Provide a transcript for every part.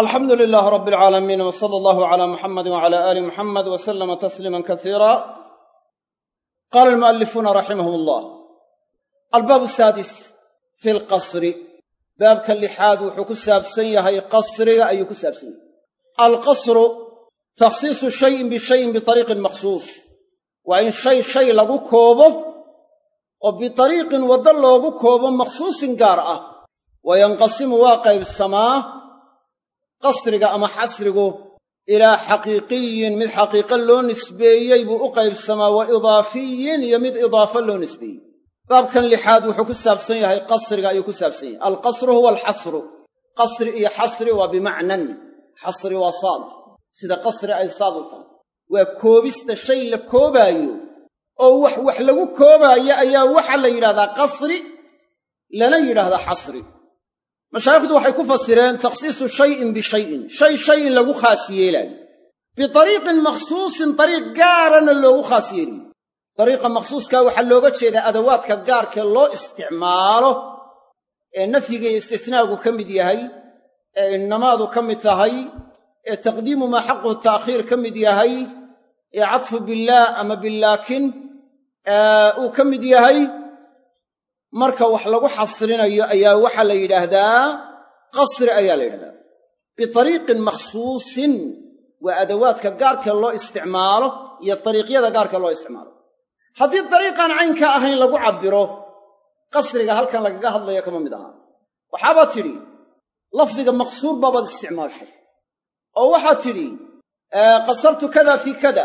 alxamdu lilaah rab alcaalamiin w sala allahu cala muxamadi wcala aali muxamed w salama tasliima kasiira qaala almu'alifuuna raximahum allah albaab saadis fi lqasri baabka lixaad wuxuu ku saabsan yahay qasriga ayuu ku saabsan yahay. Alqasru takhsiisu shayin bishayin biariiqin makhsuus. Waa in shay shay lagu koobo oo biariiqin waddo loogu koobo makhsuusin gaar ah. Wa yanqasimu waa qaybsamaa qasriga ama xasrigu ilaa xaqiiqiyin mid xaqiiqo loo nisbeeyey buu u qaybsamaa wa idaafiyin iyo mid idaafo loo nisbeeyey. Baabkan lixaad wuxuu ku saabsan yahay qasriga ayuu ku saabsan yahay. Alqasru huwa alxasru. Qasri iyo xasri waa bimacnan. Xasri waa saad. Sida qasri ay saad u tahay. Waa koobista shay la koobaayo oo wax wax lagu koobaayo ayaa waxaa la yidhahdaa qasri lana yidhaahdaa xasri mashaayikhdu waxay ku fasireen takhsiisu shayin bishayin shay shay in lagu khaas yeelaayo biariiqin makhsuusin dariiq gaarana loogu khaas yeelayo dariiqa makhsuuskaa waxaa looga jeedaa adawaadka gaarkee loo isticmaalo ee nafyiga iyo istisnaagu ka mid yahay ee innamaadu ka mid tahay ee taqdiimu maa xaquhu ta'khiir ka mid yahay ee cadfu billaah ama bilaakin uu ka mid yahay marka wax lagu xasrinayo ayaa waxaa la yidhaahdaa qasri ayaa la yidhahdaa biariiqin makhsuusin waa adawaadka gaarka loo isticmaalo iyo dariiqyada gaarka loo isticmaalo. Haddii dariiqaan caynka ahayn lagu cabbiro qasriga halkan lagaga hadlayo kama mid ahaa waxaabaa tidhi lafdiga maqsuur baabaad isticmaashay. Oo waxaad tidhi qasartu kada fii kada.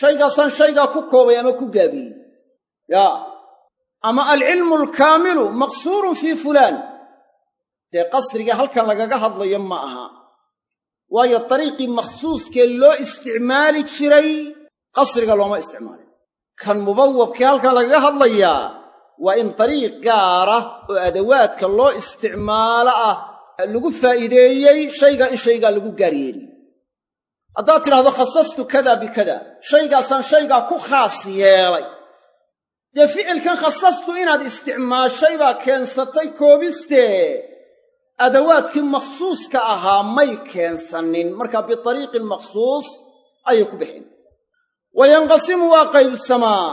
Shaygaasaan shaygaa ku koobay ama ku gaabiyey. Yaa ama alcilmu alkaamilu maqsuurun fii fulaan. Dee qasriga halkan lagaga hadlayo ma aha. Waayo dariiqii makhsuuskee loo isticmaali jiray qasriga looma isticmaalin. Kan mubawabkee halkan lagaga hadlayaa waa in dariiq gaara oo adawaadka loo isticmaalo ah lagu faa'iideeyey shaygaa in shaygaa lagu gaar yeeliyo haddaad tidhahdo khasastu kada bikada shaygaasaan shaygaa ku khaas yeelay dee ficilkan khasastu inaad isticmaashay baa keensatay koobistee adawaadkii makhsuuska ahaa may keensanin. Markaa biariiqin makhsuus ayay ku bixin. Wa yanqasimu waa qaybsamaa.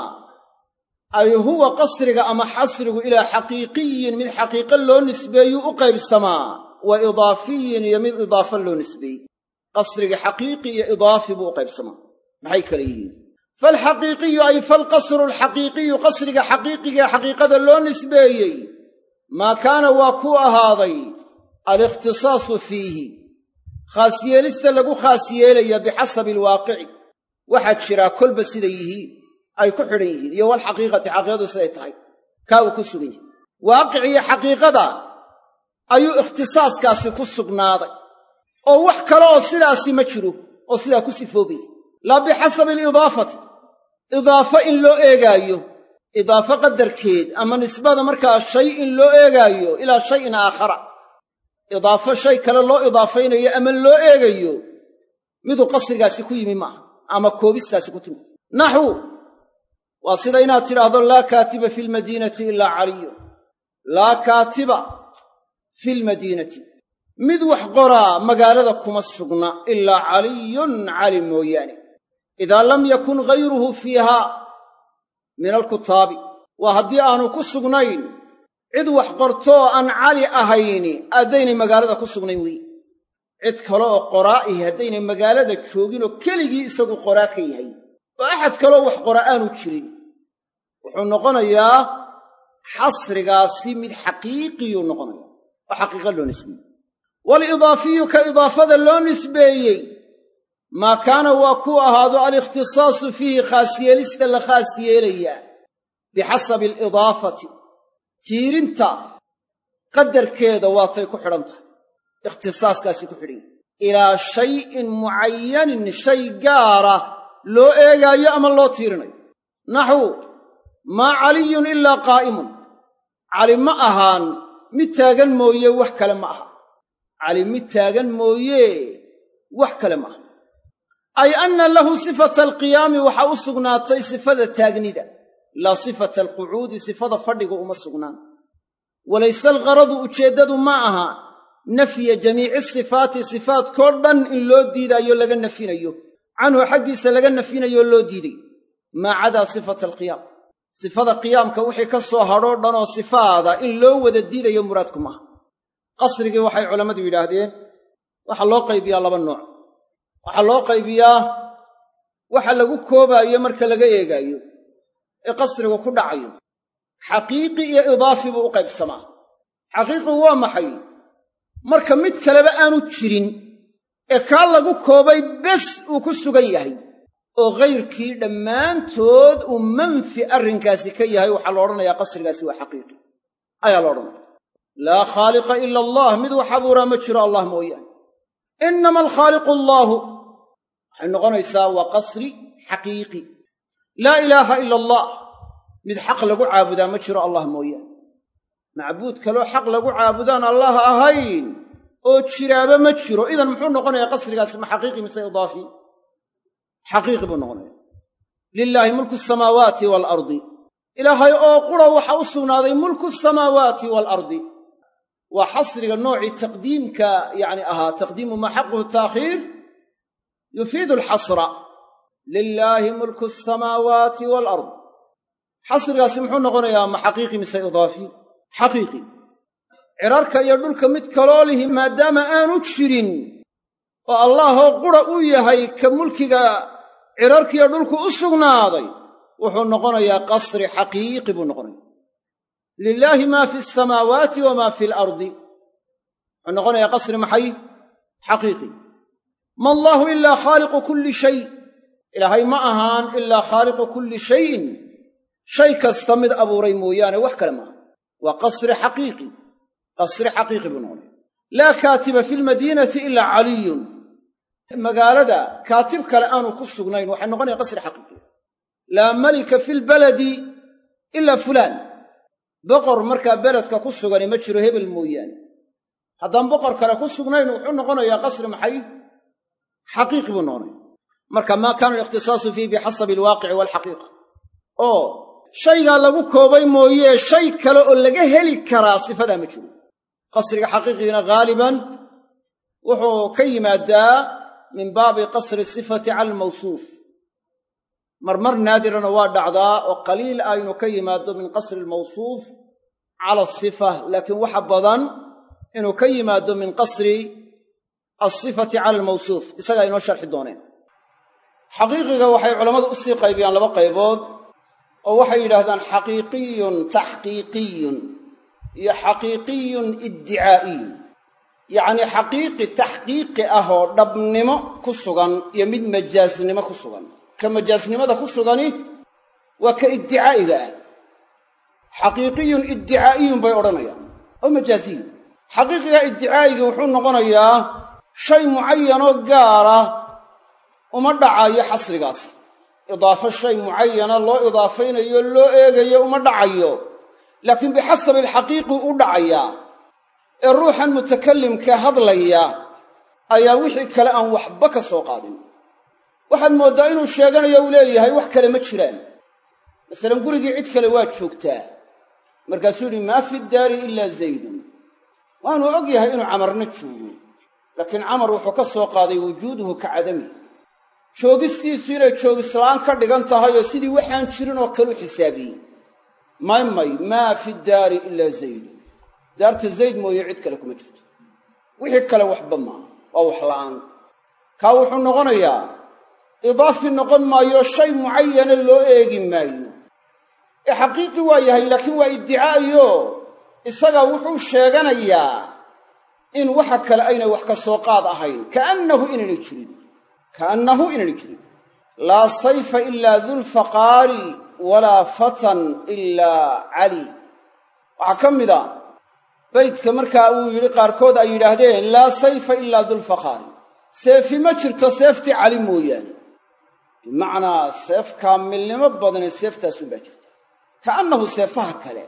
Ay huwa qasriga ama xasrigu ilaa xaqiiqiyin mid xaqiiqo loo nisbeeyuu u qaybsamaa. Wa idaafiyin iyo mid idaafo loo nisbeeyey. Qasriga xaqiiqi iyo idaafi buu u qaybsamaa. Maxay kale yihiin falxaqiiqiyu ay falqasru alxaqiiqiyu qasriga xaqiiqigae xaqiiqada loo nisbeeyey maa kaana waa kuu ahaaday alikhtisaasu fiihi khaas yeelista lagu khaas yeelaya bixasabi alwaaqici waxaa jiraa kolba siday yihiin ay ku xidhan yihiin iyo walxaqiiqati xaqiiqadu siday tahay kaa uu ku sugan yahay waaqic iyo xaqiiqada ayuu ikhtisaaskaasi ku sugnaaday oo wax kale oo sidaasi ma jiro oo sidaa ku sifoobaya laa bixasabi alidaafati idaafo in loo eegaayo. Idaafo qadarkeed ama nisbada markaa shay in loo eegaayo ilaa shayin aakhara. Idaafo shay kale loo idaafaynayo ama loo eegayo miduu qasrigaasi ku yimi maaha ama koobistaasi ku timi. Naxwu waa sida inaad tidhaahdo laa kaatiba fi lmadiinati ilaa caliyu. Laa kaatiba fi lmadiinati mid wax qoraa magaalada kuma sugna ilaa caliyun cali mooyaane idaa lam yakun ghayruhu fiiha min alkutaabi waa haddii aanu ku sugnayn cid wax qortoo aan cali ahayni haddaynay magaalada ku sugnayn weeye cid kale oo qoraa'ihi haddaynay magaalada jooginoo keligii isagu qoraa ka yahay oo axad kaloo wax qora aanu jirin wuxuu noqonayaa xasrigaasi mid xaqiiqiyuu noqonaya oo xaqiiqa loo nisbeeyey waalidaafiyu idaafada loo nisbeeyey maa kaana waa kuu ahaado alikhtisaasu fiihi khaas yeelista la khaas yeelayaa bixasabi alidaafati tiirinta qadarkeeda waatay ku xidhan tahay ikhtisaaskaasi ku xidhan yahay. Ilaa shayin mucayanin shay gaara loo eegaayo ama loo tiirinayo. Naxwu maa caliyun ilaa qaa'imun. Cali ma ahaan mid taagan mooye wax kale ma aha. Cali mid taagan mooye wax kale ma aha ay anna lahu sifata alqiyaami waxaa u sugnaatay sifada taagnida. Laa sifata alqucuudi sifada fadhiga uma sugnaan. Walayse algharadu ujeeddadu ma aha. Nafya jamiici sifaati sifaadkoo dhan in loo diidaayo laga nafinayo. Canhu xaggiisa laga nafinayo loo diiday maa cadaa sifata alqiyaam. Sifada qiyaamka wixii ka soo hadhoo dhanoo sifaada in loo wada diidayo muraadku maaha qasrigii waxay culammadu yidhaahdeen waxaa loo qaybiyaa laba nooc waxaa loo qaybiyaa waxa lagu koobaayo marka laga eegaayo ee qasrigu ku dhacayo. Xaqiiqi iyo idaafi buu u qaybsamaa. Xaqiiqigu waa maxay? Marka mid kaleba aanu jirin ee kaa lagu koobay bes uu ku sugan yahay oo ghayrkii dhammaantood uu manfi arrinkaasi ka yahay waxaa la odhanayaa qasrigaasi waa xaqiiqi. Ayaa la odhanaya. Laa khaaliqa ila allah mid wax ma jiro allah mooyaane innama alkhaaliqu allaahu waxay noqonaysaa waa qasri xaqiiqi. Laa ilaaha ila allah mid xaq lagu caabudaa ma jiro allah mooyaane macbuud kaloo xaq lagu caabudaan allah ahayn oo jiraaba ma jiro. Idan muxuu noqonayaa qasrigaasi ma xaqiiqi mise idaafi? Xaqiiqi buu noqonaya. Lilaahi mulku samaawaati waalardi ilaahay oo qura waxa u sugnaaday mulku samaawaati waalardi waa xasriga noocii taqdiimka yacni ahaa taqdiimu maa xaquhu taakhiir yufiidu alxasra lilaahi mulku asamaawaati waalard xasrigaasi muxuu noqonayaa ma xaqiiqi mise idaafi xaqiiqi cirarka iyo dhulka mid kaloo lihi maadaama aanu jirin oo allaahoo qura uu yahay ka mulkiga cirarkiiyo dhulku u sugnaaday wuxuu noqonayaa qasri xaqiiqi buu noqonaya lilaahi maa fi asamaawaati wamaa fi alardi wuxuu noqonayaa qasri maxay xaqiiqi ma allaahu ilaa khaaliqu kulli shay. Ilaahay ma ahaan ilaa khaaliqu kulli shayin. Shay kasta mid abuuray mooyaane wax kale maaha waa qasri xaqiiqi. Qasri xaqiiqi buu noqonaya laa kaatiba fi lmadiinati ilaa caliyun. Magaalada kaatib kale aanu ku sugnayn waxay noqonaya qasri xaqiiqi. Laa malika fi lbaladi ilaa fulaan. Boqor markaa beledka ku sugani ma jiro hebel mooyaane. Haddaan boqor kale ku sugnayn wuxuu noqonayaa qasri maxay xaqiiqi buu noqonaya marka maa kaana alikhtisaasu fiihi bixasabi alwaaqici waalxaqiiqa oo shaygaa lagu koobay mooyee shay kale oo laga heli karaa sifadaa ma jiro. Qasriga xaqiiqigiina ghaaliban wuxuu ka yimaadaa min baabi qasri sifati cala almawsuuf. Marmar naadirana waa dhacdaa oo qaliil inuu ka yimaado min qasri almawsuuf cala asifa laakiin waxa badan inuu ka yimaado min qasri alsifati cala almawsuuf isagaa inoo sharxi dooneen. Xaqiiqiga waxay culammadu u sii qaybiyaan laba qaybood oo waxay yidhaahdaan xaqiiqiyun taxqiiqiyun iyo xaqiiqiyun iddicaa'iyun yacnii xaqiiqi taxqiiqi ah oo dhabnimo ku sugan iyo mid majaasnimo ku sugan. Ka majaasnimada ku sugani waa ka iddicaa'iga ah. Xaqiiqiyun iddicaa'iyun bay odhanayaan oo majaasiyun xaqiiqiga iddicaa'igi wuxuu noqonayaa shay mucayanoo gaara uma dhacayo xasrigaas. Idaafo shay mucayana loo idaafaynayo loo eegayo uma dhacayo. Laakiin bixasabi alxaqiiqi u dhacayaa ee ruuxan mutakallimka hadlaya ayaa wixii kale aan waxba ka soo qaadin. Waxaad mooddaa inuu sheeganayo uu leeyahay wax kale ma jiraan. Masalan gurigii cid kale waa joogtaa. Markaasuu yidhi maa fi daari ilaa zaydun. Waanu og yahay inuu camarna joogo laakiin camar wuxuu ka soo qaaday wujuuduhu ka cadami. Joogistiisu inay joogisla'aan ka dhigan tahay oo sidii waxaan jirin oo kale u xisaabiyey. May may maa fi daari ilaa zaydun daarta zayd mooye cid kale kuma jirto. Wixii kale waxba maaha waa wax la'aan. Kaa wuxuu noqonayaa idaafi noqon maayo shay mucayana loo eegi maayo. Ee xaqiiqi waa yahay laakiin waa iddicaayo isaga wuxuu sheeganayaa in waxa kale aynay wax ka soo qaad ahayn. Kaannahu inaynay jirin. Kaannahu inaynay jirin. Laa sayfa ilaa dulfaqaari walaa fatan ilaa cali waxaa ka mid a baydka markaa uu yidhi qaarkood ay yidhaahdeen laa sayfa ilaa dulfaqaari seefi ma jirto seeftii cali mooyaane. Bimacnaa seef kaamilnimo badane seeftaasunbaa jirta. Kaannahu seefaha kale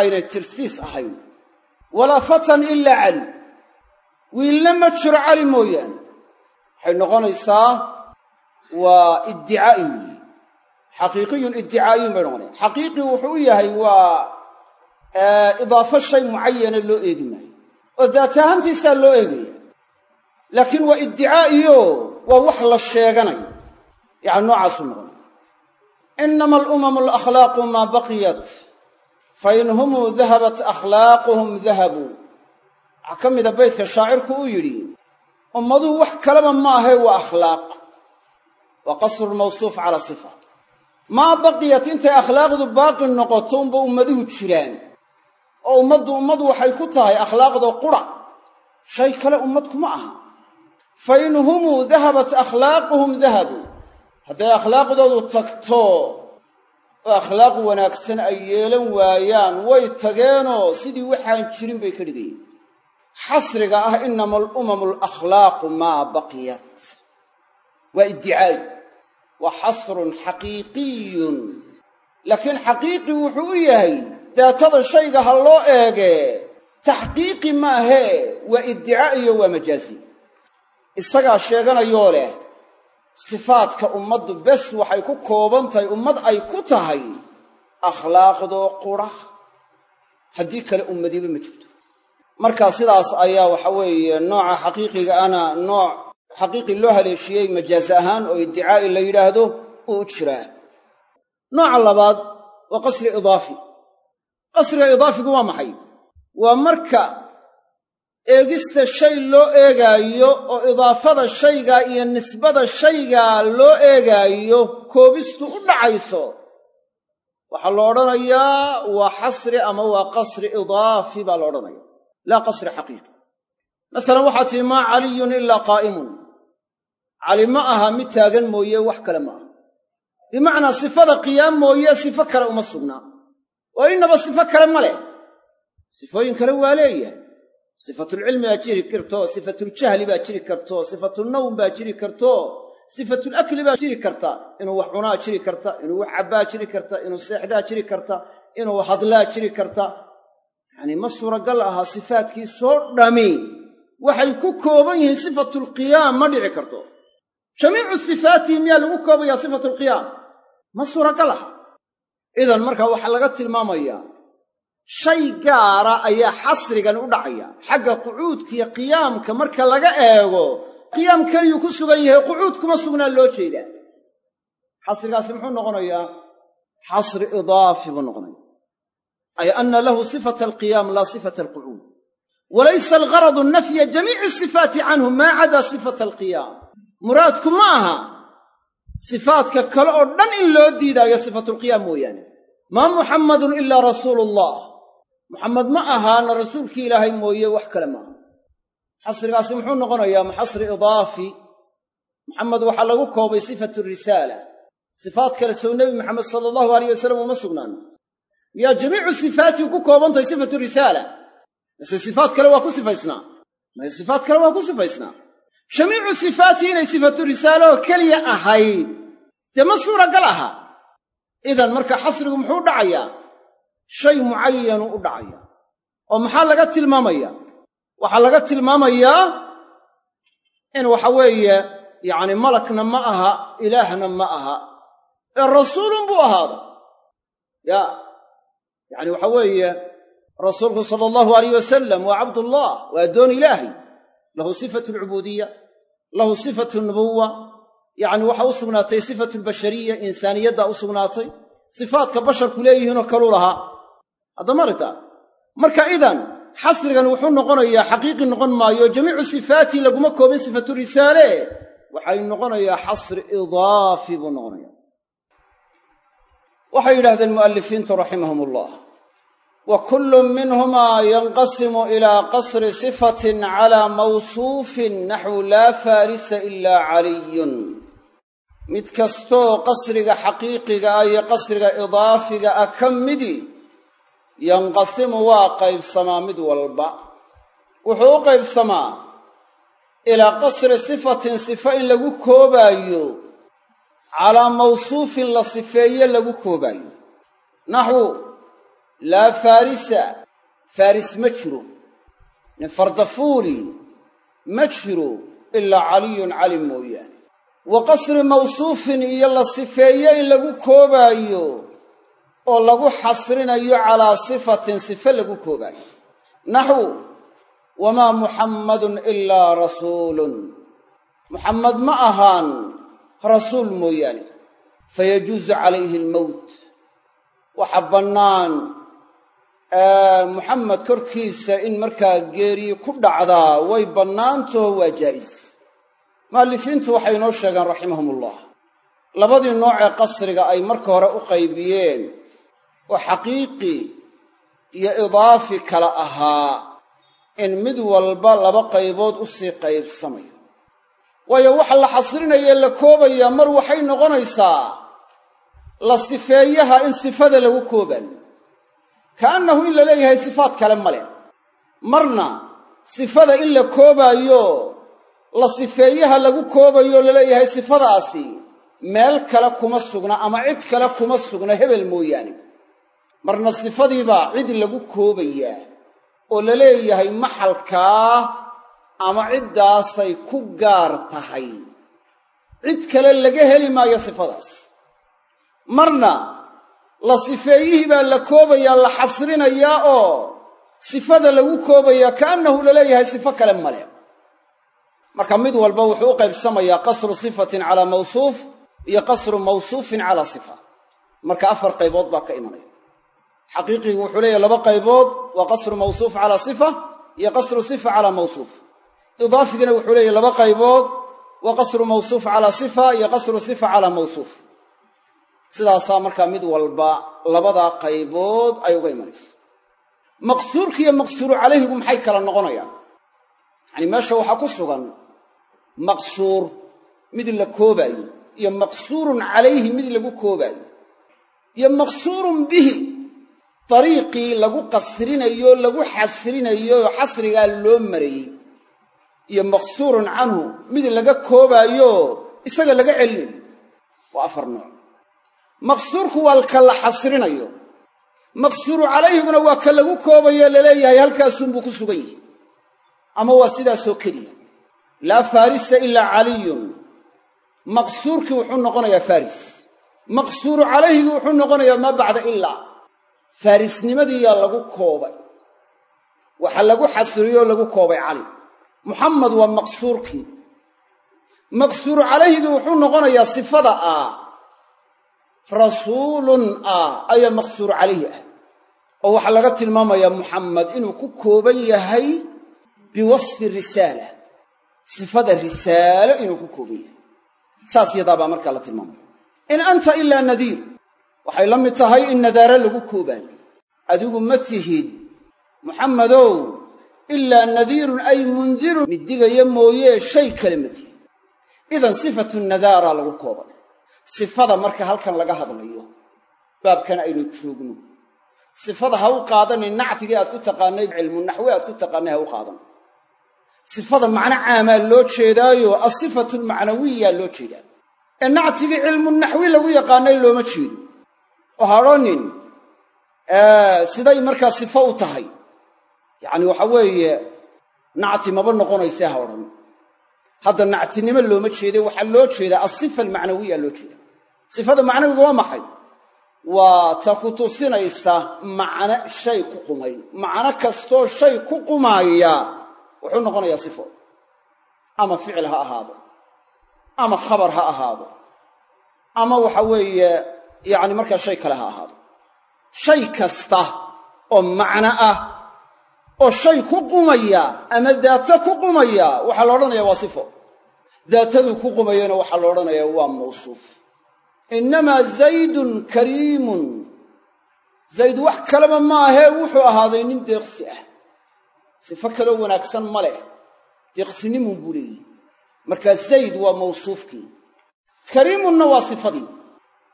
aynay tirsiis ahayn. Walaa fatan ilaa cali wiilna ma jiro cali mooyaane. Waxay noqonaysaa waa iddicaa'i weeye xaqiiqiyun iddicaa'iyun bay noqonaya xaqiiqi wuxuu u yahay waa idaafo shay mucayana loo eegi maayo. Oo daat ahaantiisaa loo eegaya. Laakiin waa iddicaa'iyo waa wax la sheeganayo. Yacani noocaasuu noqonaya. Inama alumamu alakhlaaqu maa baqiyat humuu dahabat akhlaaquhum dahabuu waxaa ka mida beytka shaacirku uu yidhi ummaduhu wax kaleba maahae waa akhlaaq. Waa qasru lmawsuuf calaa sifa. Maa baqiyat intay akhlaaqdu baaqi noqoto unba ummaduhu jiraan. Oo ummaddu ummadu waxay ku tahay akhlaaqdoo qura. Shay kale ummad kuma aha. Fa in humuu dahabat akhlaaquhum dahabuu hadday akhlaaqdoodu tagto oo akhlaaq wanaagsan ay yeelan waayaan way tageenoo sidii waxaan jirin bay ka dhigayeen xasriga ah inama alumamu alakhlaaqu maa baqiyat. Waa iddicaa'i waa xasrun xaqiiqiyun. Laakiin xaqiiqi wuxuu u yahay daatada shayga ha loo eegee taxqiiqi maahee waa iddicaa'iyo waa majaazi. Isagaa sheeganayoo leh sifaadka ummaddu bes waxay ku kooban tahay ummad ay ku tahay akhlaaqdoo qura haddii kale ummadiba ma jirto marka sidaas ayaa waxa weeye nooca xaqiiqiga ana nooc xaqiiqi loo haleeshiyey majaaz ahaan oo iddicaa'i la yidhaahdo uu jiraa nooca labaad waa qasri idaafi. Qasriga idaafigu waa maxay? Waa marka eegista shay loo eegaayo oo idaafada shaygaa iyo nisbada shaygaa loo eegaayo koobistu u dhacayso waxaa la odhanayaa waa xasri ama waa qasri idaafi baa la odhanaya laa qasri xaqiiqi masalan waxaa tihi maa caliyun ilaa qaa'imun. Cali ma aha mid taagan mooye wax kale ma aha. Bimacnaa sifada qiyaam mooye sifo kale uma sugnaa oo innaba sifo kale ma leh. Sifooyin kale waa leeyahay. Sifatulcilmi baa jiri karto sifatuljahli baa jiri karto sifatulnawm baa jiri karto sifatulakli baa jiri karta inuu wax cunaa jiri karta inuu wax cabbaa jiri karta inuu seexdaa jiri karta inuu hadlaa jiri karta yacanii ma suuragal aha sifaadkii soo dhami waxay ku kooban yihiin sifatulqiyaam ma dhici karto. Jamiicu sifaatihi miyaa lagu koobayaa sifatulqiyaam ma suuragal aha. Idan markaa waxaa laga tilmaamayaa shay gaara ayaa xasrigan u dhacaya. Xagga qucuudkiiyo qiyaamka marka laga eego qiyaam keliyuu ku sugan yahay qucuud kuma sugnaa loo jeedaa. Xasrigaasi muxuu noqonayaa? Xasri idaafi buu noqonaya ay anna lahu sifata alqiyaam laa sifata alqucuud walaysa algaradu nafya jamiici sifaati canhu maa cadaa sifata alqiyaam muraadku ma aha sifaadka kale oo dhan in loo diidaayo sifatulqiyaam mooyaane maa muxammadun ilaa rasuulu ullah muxamed ma ahaana rasuulkii ilaahay mooye wax kale maaha xasrigaasi muxuu noqonayaa maxasri idaafi muxamed waxaa lagu koobay sifatu risaala sifaad kale sow nebi maxamed sala allahu alayh wasalam uma sugnaan miyaa jamiicu sifaatii ku koobantahay sifatu risaala. Mise sifaad kale waa ku sifaysnaa? Mase sifaad kale waa ku sifaysnaa? Jamiicu sifaatii inay sifatu risaala oo keliya ahayd. Dee ma suuragal aha? Idan marka xasrigu muxuu dhacayaa shay mucayanu u dhacaya. Oo maxaa laga tilmaamaya? Waxaa laga tilmaamayaa in waxa weeye yacni malakna ma aha ilaahna ma aha. Ee rasuulun buu ahaada ya yacni waxa weeye rasuulku sala allahu alayh wasalam waa cabdullah waa addoon ilaahay. Lahu sifatu alcubuudiya lahu sifatu nubuwa yacni waxaa u sugnaatay sifatu albashariya insaaniyaddaa u sugnaatay sifaadka basharku leeyihiinoo kaluu lahaa. Haddama aragtaa marka idan xasrigan wuxuu noqonayaa xaqiiqi noqon maayo jamiicu sifaatii laguma koobin sifatu risaale. Waxay noqonayaa xasri idaafi buu noqonaya waxay yidhahdeen mu'alifiintu raximahum ullah wa kullu minhumaa yanqasimu ilaa qasri sifatin calaa mawsuufin naxwu laa faarisa ilaa caliyun. Mid kastoo qasriga xaqiiqiga ah iyo qasriga idaafiga ah ka midi yanqasimu waa qaybsamaa mid walba. Wuxuu u qaybsamaa ilaa qasri sifatin sifo in lagu koobaayo calaa mawsuufin la sifeeye lagu koobaayo. Naxwu laa faarisa faaris ma jiro. Nin fardafuuli ma jiro ilaa caliyun cali mooyaane. Wa qasri mawsuufin iyo la sifeeye in lagu koobaayo oo lagu xasrinayo calaa sifatin sife lagu koobaayo. Naxwu wamaa muxammadun ilaa rasuulun. Muxammed ma ahaan rasuul mooyaane fayajuusu calayhi almowt waxa bannaan muxamed korkiisa in markaa geeriyi ku dhacdaa way bannaantaho waa jaa'is. Mu'allifiintu waxay inoo sheegeen raximahumullah. Labadii noocee qasriga ay marka hore u qaybiyeen oo xaqiiqi iyo idaafi kala ahaa in mid walba laba qaybood u sii qaybsamayo waayo waxa la xasrinaya la koobayaa mar waxay noqonaysaa la sifeeyaha in sifada lagu koobayo ka'annahu in la leeyahay sifaad kale ma leh. Marna sifada in la koobaayo la sifeeyaha lagu koobayo la leeyahay sifadaasi meel kale kuma sugna ama cid kale kuma sugna hebel mooyaane. Marna sifadiibaa cid lagu koobayaa oo la leeyahay maxalkaa ama ciddaasay ku gaar tahay. Cid kale laga heli maayo sifadaas. Marna la sifeeyihii baa la koobayaa la xasrinayaa oo sifada lagu koobayaa ka'annahu la leeyahay sifo kale male marka mid walba wuxuu u qaybsamayaa qasru sifatin calaa mawsuuf iyo qasru mawsuufin calaa sifa. Marka afar qaybood baa ka imanaya. Xaqiiqigu wuxuu leeyahay laba qaybood waa qasru mawsuuf calaa sifa iyo qasru sifa calaa mawsuuf idaafigana wuxuu leeyahay laba qaybood waa qasru mawsuuf calaa sifa iyo qasru sifa calaa mawsuuf. Sidaasaa markaa mid walba labadaa qaybood ay uga imanayso. Maqsuurka iyo maqsuuru calayhigu maxay kala noqonayaan? Yacani meesha waxaa ku sugan maqsuur mid la koobaayo iyo maqsuurun calayhi mid lagu koobaayo iyo maqsuurun bihi dariiqii lagu qasrinayo lagu xasrinayo xasrigaa loo marayey iyo maqsuurun canhu mid laga koobaayo isaga laga celinayo. Waa afar nooc. Maqsuurku waa ka la xasrinayo. Maqsuuru calayhiguna waa ka lagu koobayo la leeyahay halkaasunbuu ku sugan yihi ama waa sidaasoo keliya. Laa farisa ilaa caliyun. Maqsuurkii wuxuu noqonayaa faris maqsuuru calayhigi wuxuu noqonayaa maa bacda ilaa faarisnimadiiyaa lagu koobay. Waxa lagu xasriyoo lagu koobay cali muxamed waa maqsuurkii maqsuuru calayhigii wuxuu noqonayaa sifada ah rasuulun ah ayaa maqsuuru calayhi ah. Oo waxaa laga tilmaamayaa muxamed inuu ku kooban yahay biwasfi risaala. Sifada risaalo inuu ku kooban yahay. Saas yadaabaa markaa la tilmaamaya in anta ilaa nadiir. Waxay la mid tahay in nadaare lagu koobaayo. Adigu ma tihid muxammedow ilaa nadiirun ay mundirun mid digaya mooye shay kale ma tihid idan sifatu nadaaraa lagu koobay sifada marka halkan laga hadlayo baabkan aynu joogno. Sifada ha u qaadanin nactigii aad ku taqaanay cilmu naxwe aad ku taqaanay ha u qaadan. Sifada macno caamaa loo jeedaayo asifatu lmacnawiyaa loo jeedaa. Ee nactigii cilmu naxwi lagu yaqaanay looma jeedo. Oo ha odhanin siday markaa sifo u tahay yacni waxa weeye nacti maba noqonaysee ha odhan. Hadda nactinimo looma jeede waxaa loo jeedaa asifa almacnawiya loo jeeda sifada macnawiga waa maxay? Waa ta ku tusinaysa macno shay ku qumay. Macno kastoo shay ku qumaaya wuxuu noqonayaa sifo. Ama ficil ha ahaado. Ama khabar ha ahaado. Ama waxa weeye yacni markaa shay kale ha ahaado. Shay kasta oo macno ah oo shay ku qumaya ama daato ku qumaya waxaa la odhanayaa waa sifo. Daataduu ku qumayana waxaa la odhanayaa waa mawsuuf. Innamaa zaydun kariimun. Zayd wax kaleba maahee wuxuu ahaaday nin deeqsi ah. Sifo kaloo wanaagsan ma leh. Deeqsinimun buu leeyihi markaa zayd waa mawsuufkii. Kariimunna waa sifadii.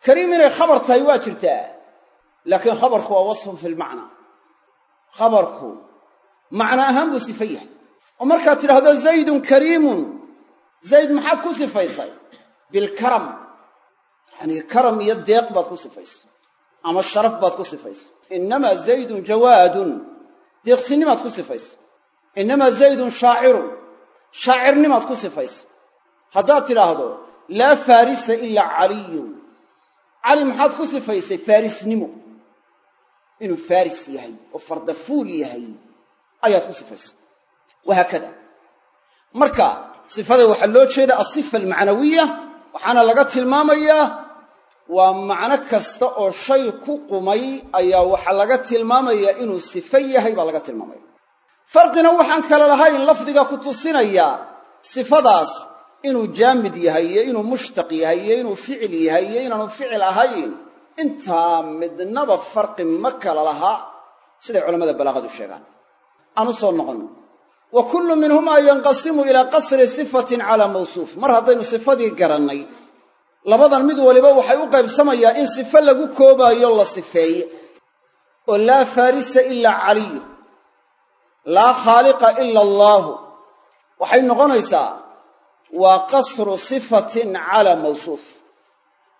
Kariim inay khabar tahay waa jirtaa. Laakiin khabarku waa wasfun fi lmacnaa khabarku macno ahaan buu sifo yahay. oo markaad tidhaahdo zaydun kariimun. Zayd maxaad ku sifaysay? Bilkaram yacanii karam iyo deeq baad ku sifaysay. Ama sharaf baad ku sifaysay. Innamaa zaydun jawaadun. Deeqsinimaad ku sifaysay. Innamaa zaydun shaacirun. Shaacirnimaad ku sifaysay. Haddaad tidhaahdo laa farisa ilaa caliyun. Cali maxaad ku sifaysay faarisnimo? Inuu faris yahay oo fardafuul yahay ayaad ku sifaysay wahaakada marka sifada waxaa loo jeeda asifa almacnawiya waxaana laga tilmaamayaa waa macno kasta oo shay ku qumay ayaa waxaa laga tilmaamayaa inuu sifo yahay baa laga tilmaamaya. Farqina waxaan kale lahayn lafdiga ku tusinaya sifadaas inuu jaamid yahay iyo inuu mushtaq yahay iyo inuu ficil yahay iyo inaanu ficil ahayn. Intaa midnaba farqi ma kala laha siday culammada balaaqadu sheegaan aan soo noqonno. Wa kullu minhumaa yanqasimu ilaa qasri sifatin calaa mawsuuf. Mar haddaynu sifadii garannay labadan mid waliba waxay u qaybsamayaa in sifo lagu koobaayo la sifeeye. Oo laa faarisa ilaa caliyu laa khaaliqa ila allaahu. Waxay noqonaysaa waa qasru sifatin calaa mawsuuf.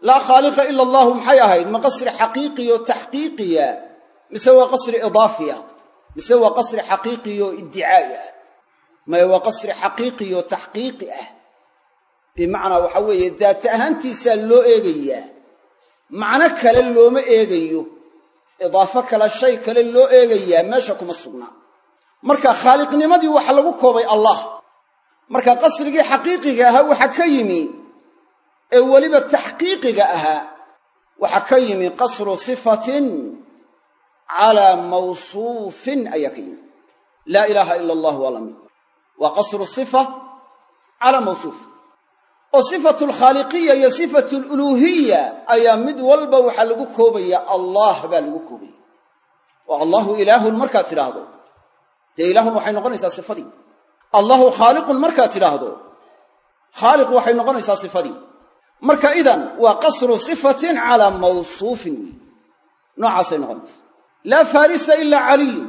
Laa khaaliqa ila allaahu maxay ahayd? Ma qasri xaqiiqiyo taxqiiqiya mise waa qasri idaafiya mise waa qasri xaqiiqiyo iddicaa'i ah. Maye waa qasri xaqiiqiyo taxqiiqi ah. Bimacnaa waxa weeye daata ahaantiisaa loo eegayaa. Macno kale looma eegayo. Idaafo kale shay kale loo eegayaa. Meesha kuma sugnaa marka khaaliqnimadii waxa lagu koobay allah. Marka qasrigii xaqiiqiga ahaa waxa ka yimi. Ee weliba taxqiiqiga ahaa waxa ka yimi qasru sifatin calaa mawsuufin ayaa ka yimi laa ilaaha ila allah waa la mid waa qasru sifa calaa mawsuuf oo sifatu alkhaaliqiya iyo sifatu aluluuhiya ayaa mid walba waxaa lagu koobaya allah baa lagu koobaya oo allahu ilaahun markaad tidhaahdo dee ilaahun waxay noqonaysaa sifadii allahu khaaliqun markaad tidhaahdo khaaliq waxay noqonaysaa sifadii marka idan waa qasru sifatin calaa mawsuufin noocaasay noqonaysa laa faarisa ilaa caliyun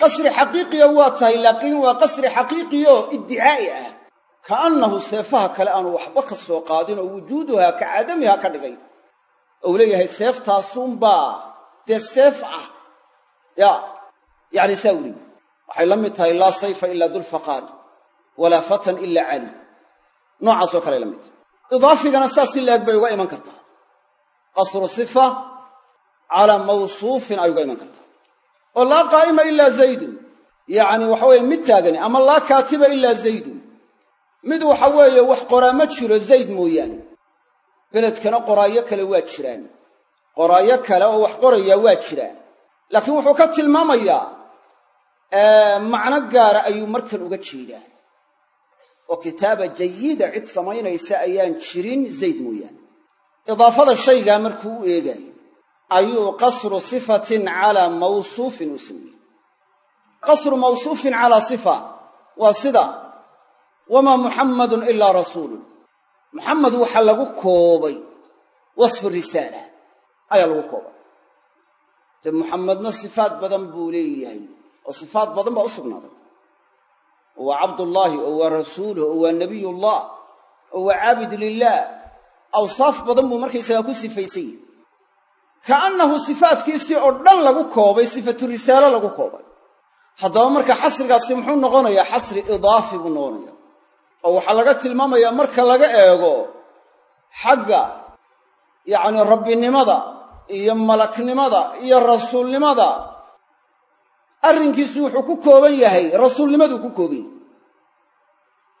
qasri xaqiiqiya waa tahay laakiin waa qasri xaqiiqiyo iddicaa'i ah. Kaannahu seefaha kale aanu waxba ka soo qaadin oo wujuuduhaa ka cadamiha ka dhigay. Ou leeyahay seeftaasunbaa dee seef ah. Ya yacni saa uleeyi waxay la mid tahay laa sayfa ilaa dulfaqaari walaa fatan ilaa cali noocaasoo kaley la idaafigana saas si laeg bay uga iman kartaa. Qasru sifa calaa mawsuufin ay uga iman kartaa oo laa qaa'ima ilaa zaydun. Yacni waxa weeye mid taagani ama laa kaatiba ilaa zaydun. Mid waxa weeye wax qoraa ma jiro zayd mooyaane. Beledkana qoraayo kale waa jiraan. Qoraayo kale oo wax qorayaa waa jiraan. Laakiin wuxuu ka tilmaamayaa macno gaara ayuu markan uga jeedaa. Oo kitaaba jayida cid samaynaysa ayaan jirin zayd mooyaane. Idaafada shaygaa markuu u eegaayo ayuu qasru sifatin calaa mawsuufin u sameeyey qasru mawsuufin calaa sifa waa sida wamaa muxammadun ilaa rasuulun. Muxamed waxaa lagu koobay wasfu risaala ayaa lagu koobay. Dee muxamedna sifaad badan buu leeyahay oo sifaad badan baa u sugnaaday. Oo waa cabdullaahi oo waa rasuuluh oo waa nebiyullah oo waa caabid lilaah awsaaf badan buu markaysagaa ku sifaysan yahay kaannahu sifaadkiisii oo dhan lagu koobay sifatu risaalo lagu koobay. Haddaba marka xasrigaasi muxuu noqonayaa xasri idaafi buu noqonaya oo waxaa laga tilmaamayaa marka laga eego xagga yacni rabbinimada iyo malaknimada iyo rasuulnimada arrinkiisu wuxuu ku kooban yahay rasuulnimaduu ku kooban yahay.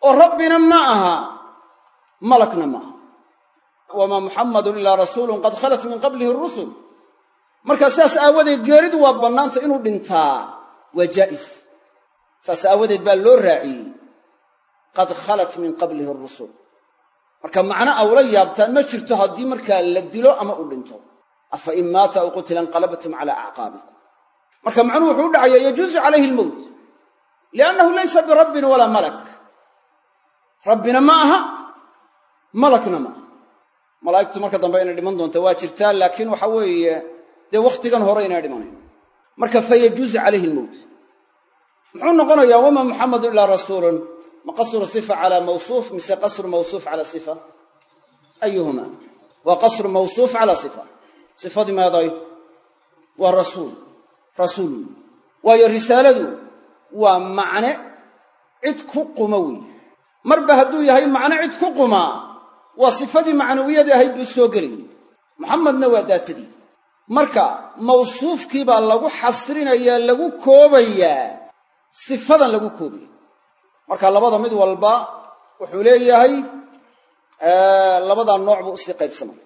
Oo rabbina ma aha malakna ma aha wamaa muxammadun ilaa rasuulun qad khalat min qablihi rusul markaa saas aawadeed geeridu waa bannaanta inuu dhintaa waa jaa'is saas aawadeed baa loo raaciyey qad khalat min qablihi rusul marka macno awla yaabtaan ma jirto haddii markaa la dilo ama u dhinto afa in maata aw qutila inqalabtum calaa acqaabikum marka macnuhu wuxuu u dhacaya yajuusu calayhi almowt liannahu laysa birabbin walaa malak rabbina ma aha malakna ma aha malaa'igtu marka dambe inay dhiman doonta waa jirtaa laakiin waxa weeye dee wakhtigan hore inay dhimanayn marka fa yajuusu calayhi almowt muxuu noqonayaa wamaa muxammadun ilaa rasuulun. Ma qasru sifa calaa mawsuuf mise qasru mawsuuf calaa sifa? Ayuhuma waa qasru mawsuuf calaa sifa. Sifadii maaday waa rasuul. Rasuul. Weeye waayo risaaladu waa macne cid ku quma weeye. Marba hadduu yahay macne cid ku qumaa waa sifadii macnawiyadii ahayd buu soo gelayay. Muxamedna waa daatadii. Marka mawsuufkii baa lagu xasrinayaa lagu koobayaa. Sifadan lagu koobiyey. Marka labada mid walba wuxuu leeyahay labadaa nooc buu u sii qaybsamaya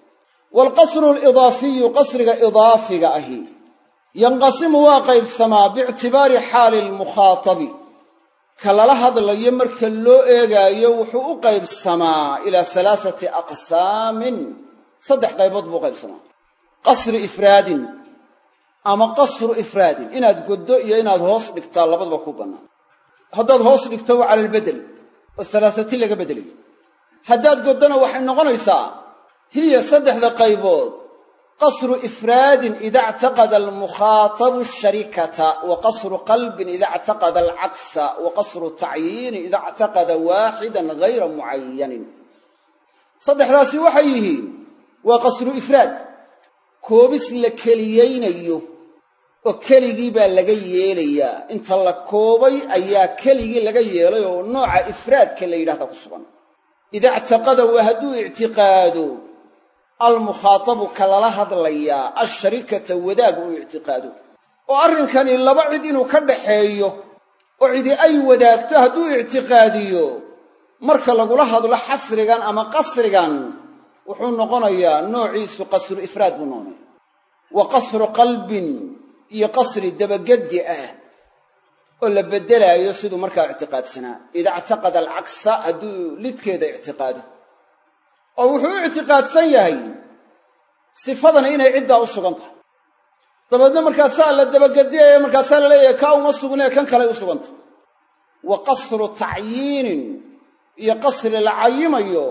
waalqasru alidaafiyu qasriga idaafiga ahi. Yanqasimu waa qaybsamaa biictibaari xaali lmukhaatabi ka lala hadlayo marka loo eegaayo wuxuu u qaybsamaa ilaa alaaati aqsaamin saddex qaybood buu u qaybsamaa. Qasri ifraadin ama qasru ifraadin inaad goddo iyo inaad hoos dhigtaa labadaba ku bannaan. Haddaad hoos dhigto waa cala albedel oo alaasati laga beddelayo haddaad goddona waxay noqonaysaa hiya saddexda qaybood qasru ifraadin ida ictaqada almukhaatabu sharikata wa qasru qalbin ida ictaqada alcaksa wa qasru tacyiinin ida ictaqada waaxidan hayra mucayanin saddexdaasi waxay yihiin waa qasru ifraad. Koobis la keliyeynayo oo keligii baa laga yeelayaa. Inta la koobay ayaa keligii laga yeelay oo nooca ifraadka la yidhahda ku sugan. Ida ictaqada waa hadduu ictiqaado almukhaatabu ka lala hadlayaa asharikata wadaag uu ictiqaado. Oo arrinkani laba cid inuu ka dhaxeeyo oo cidi ay wadaagto hadduu ictiqaadiyo marka lagula hadlo xasrigan ama qasrigan wuxuu noqonayaa noociisu qasru ifraad buu noqonaya wa qasru qalbin iyo qasri dabageddi ah oo la beddelaayo siduu markaa ictiqaadsanaa ida ictaqada alcaksa hadduu lidkeeda ictiqaado oo wuxuu u ictiqaadsan yahay sifadana inay ciddaa u sugan tahay. Dabeedna markaasaa la dabagediyaya markaasaa la leeyahay kaa uma sugnee kan kaley u sugantah wa qasru tacyiinin iyo qasri la cayimayo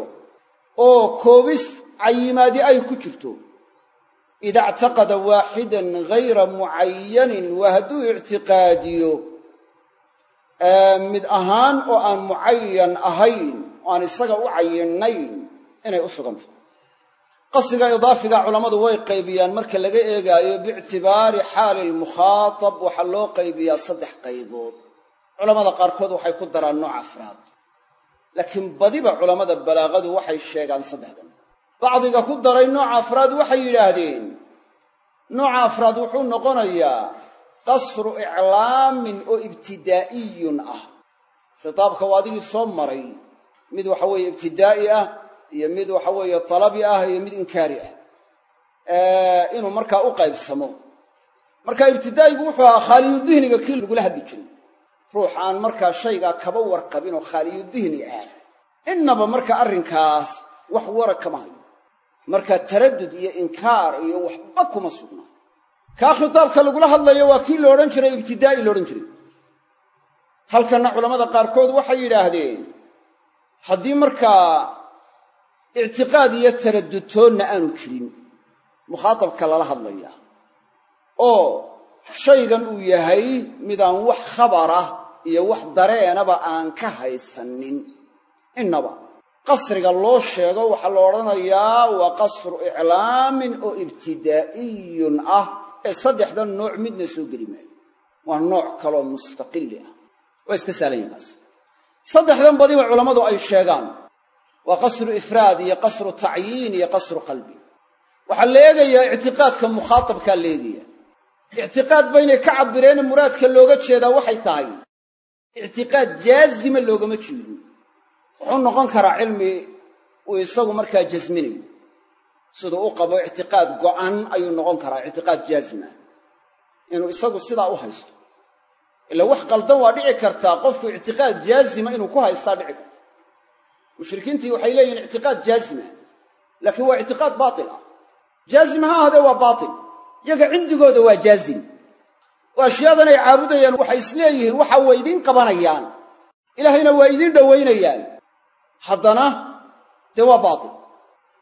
oo koobis cayimaadi ay ku jirto. Ida ictaqada waaxidan hayra mucayanin waa hadduu ictiqaadiyo mid ahaan oo aan mucayan ahayn oo aan isaga u cayinnayn inay u sugantah qasriga idaafiga culammadu way qaybiyaan marka laga eegaayo biictibaari xaali lmukhaatab waxaa loo qaybiyaa saddex qaybood. Culammada qaarkood waxay ku daraan nooc afraad. Laakiin badiba culammada balaaqadu waxay sheegaan saddexdan. Bacdiga ku daray nooca afraad waxay yidhaahdeen nooca afraad wuxuu noqonayaa qasru iclaamin oo ibtidaa'iyun ah. Khitaabka waa adigii soo maray mid waxa weeye ibtidaa'i ah iyo mid waxa weeye talabi ah iyo mid inkaari ah. Inuu markaa u qaybsamo. Marka ibtidaa'igu wuxuu ahaa khaaliyudihniga kii lagula hadli jiray. Ruux aan markaa shaygaa kaba warqabin oo khaaliyudihni ah. Innaba marka arrinkaas wax warag kama hayo. Marka taraddud iyo inkaar iyo waxba kuma sugna. Kaa khitaabka lagula hadlayo waa kii la odhan jiray ibtidaa'i la odhan jiray. Halkanna culammada qaarkood waxay yidhaahdeen haddii markaa ictiqaad iyo taraddudtoonna aanu jirin mukhaatabka lala hadlayaa oo shaygan uu yahay midaan wax khabara iyo wax dareenaba aan ka haysanin innaba qasriga loo sheego waxaa la odhanayaa waa qasru iclaamin oo ibtidaa'iyun ah ee saddexdan nooc midna soo geli maayo. Waa nooc kaloo mustaqili ah. Waa iska sahlan yahaas saddexdan badiba culammadu ay sheegaan waa qasru ifraad iyo qasru tacyiin iyo qasru qalbi. Waxaa la eegayaa ictiqaadka mukhaatabkaa la eegaya. Ictiqaad baynay ka cabbireene muraadka looga jeedaa waxay tahay ictiqaad jaazima loogama jeedo wuxuu noqon karaa cilmi uu isagu markaa jasminayo. Siduu u qabo ictiqaad go'an ayuu noqon karaa ictiqaad jaazima. Inuu isagu sidaa u haysto. Ila wax qaldan waa dhici kartaa qofku ictiqaad jaazima inuu ku haystaa dhici karta mushrikiintii waxay leeyihiin ictiqaad jaazima laakiin waa ictiqaad baatil ah. Jaazim ha ahdee waa baatil yaga cindigooda waa jaazim. Oo ashyaadan ay caabudayaan waxay isleeyihiin waxa way idiin qabanayaan. Ilaahayna waa idiin dhowaynayaan haddana dee waa baatil.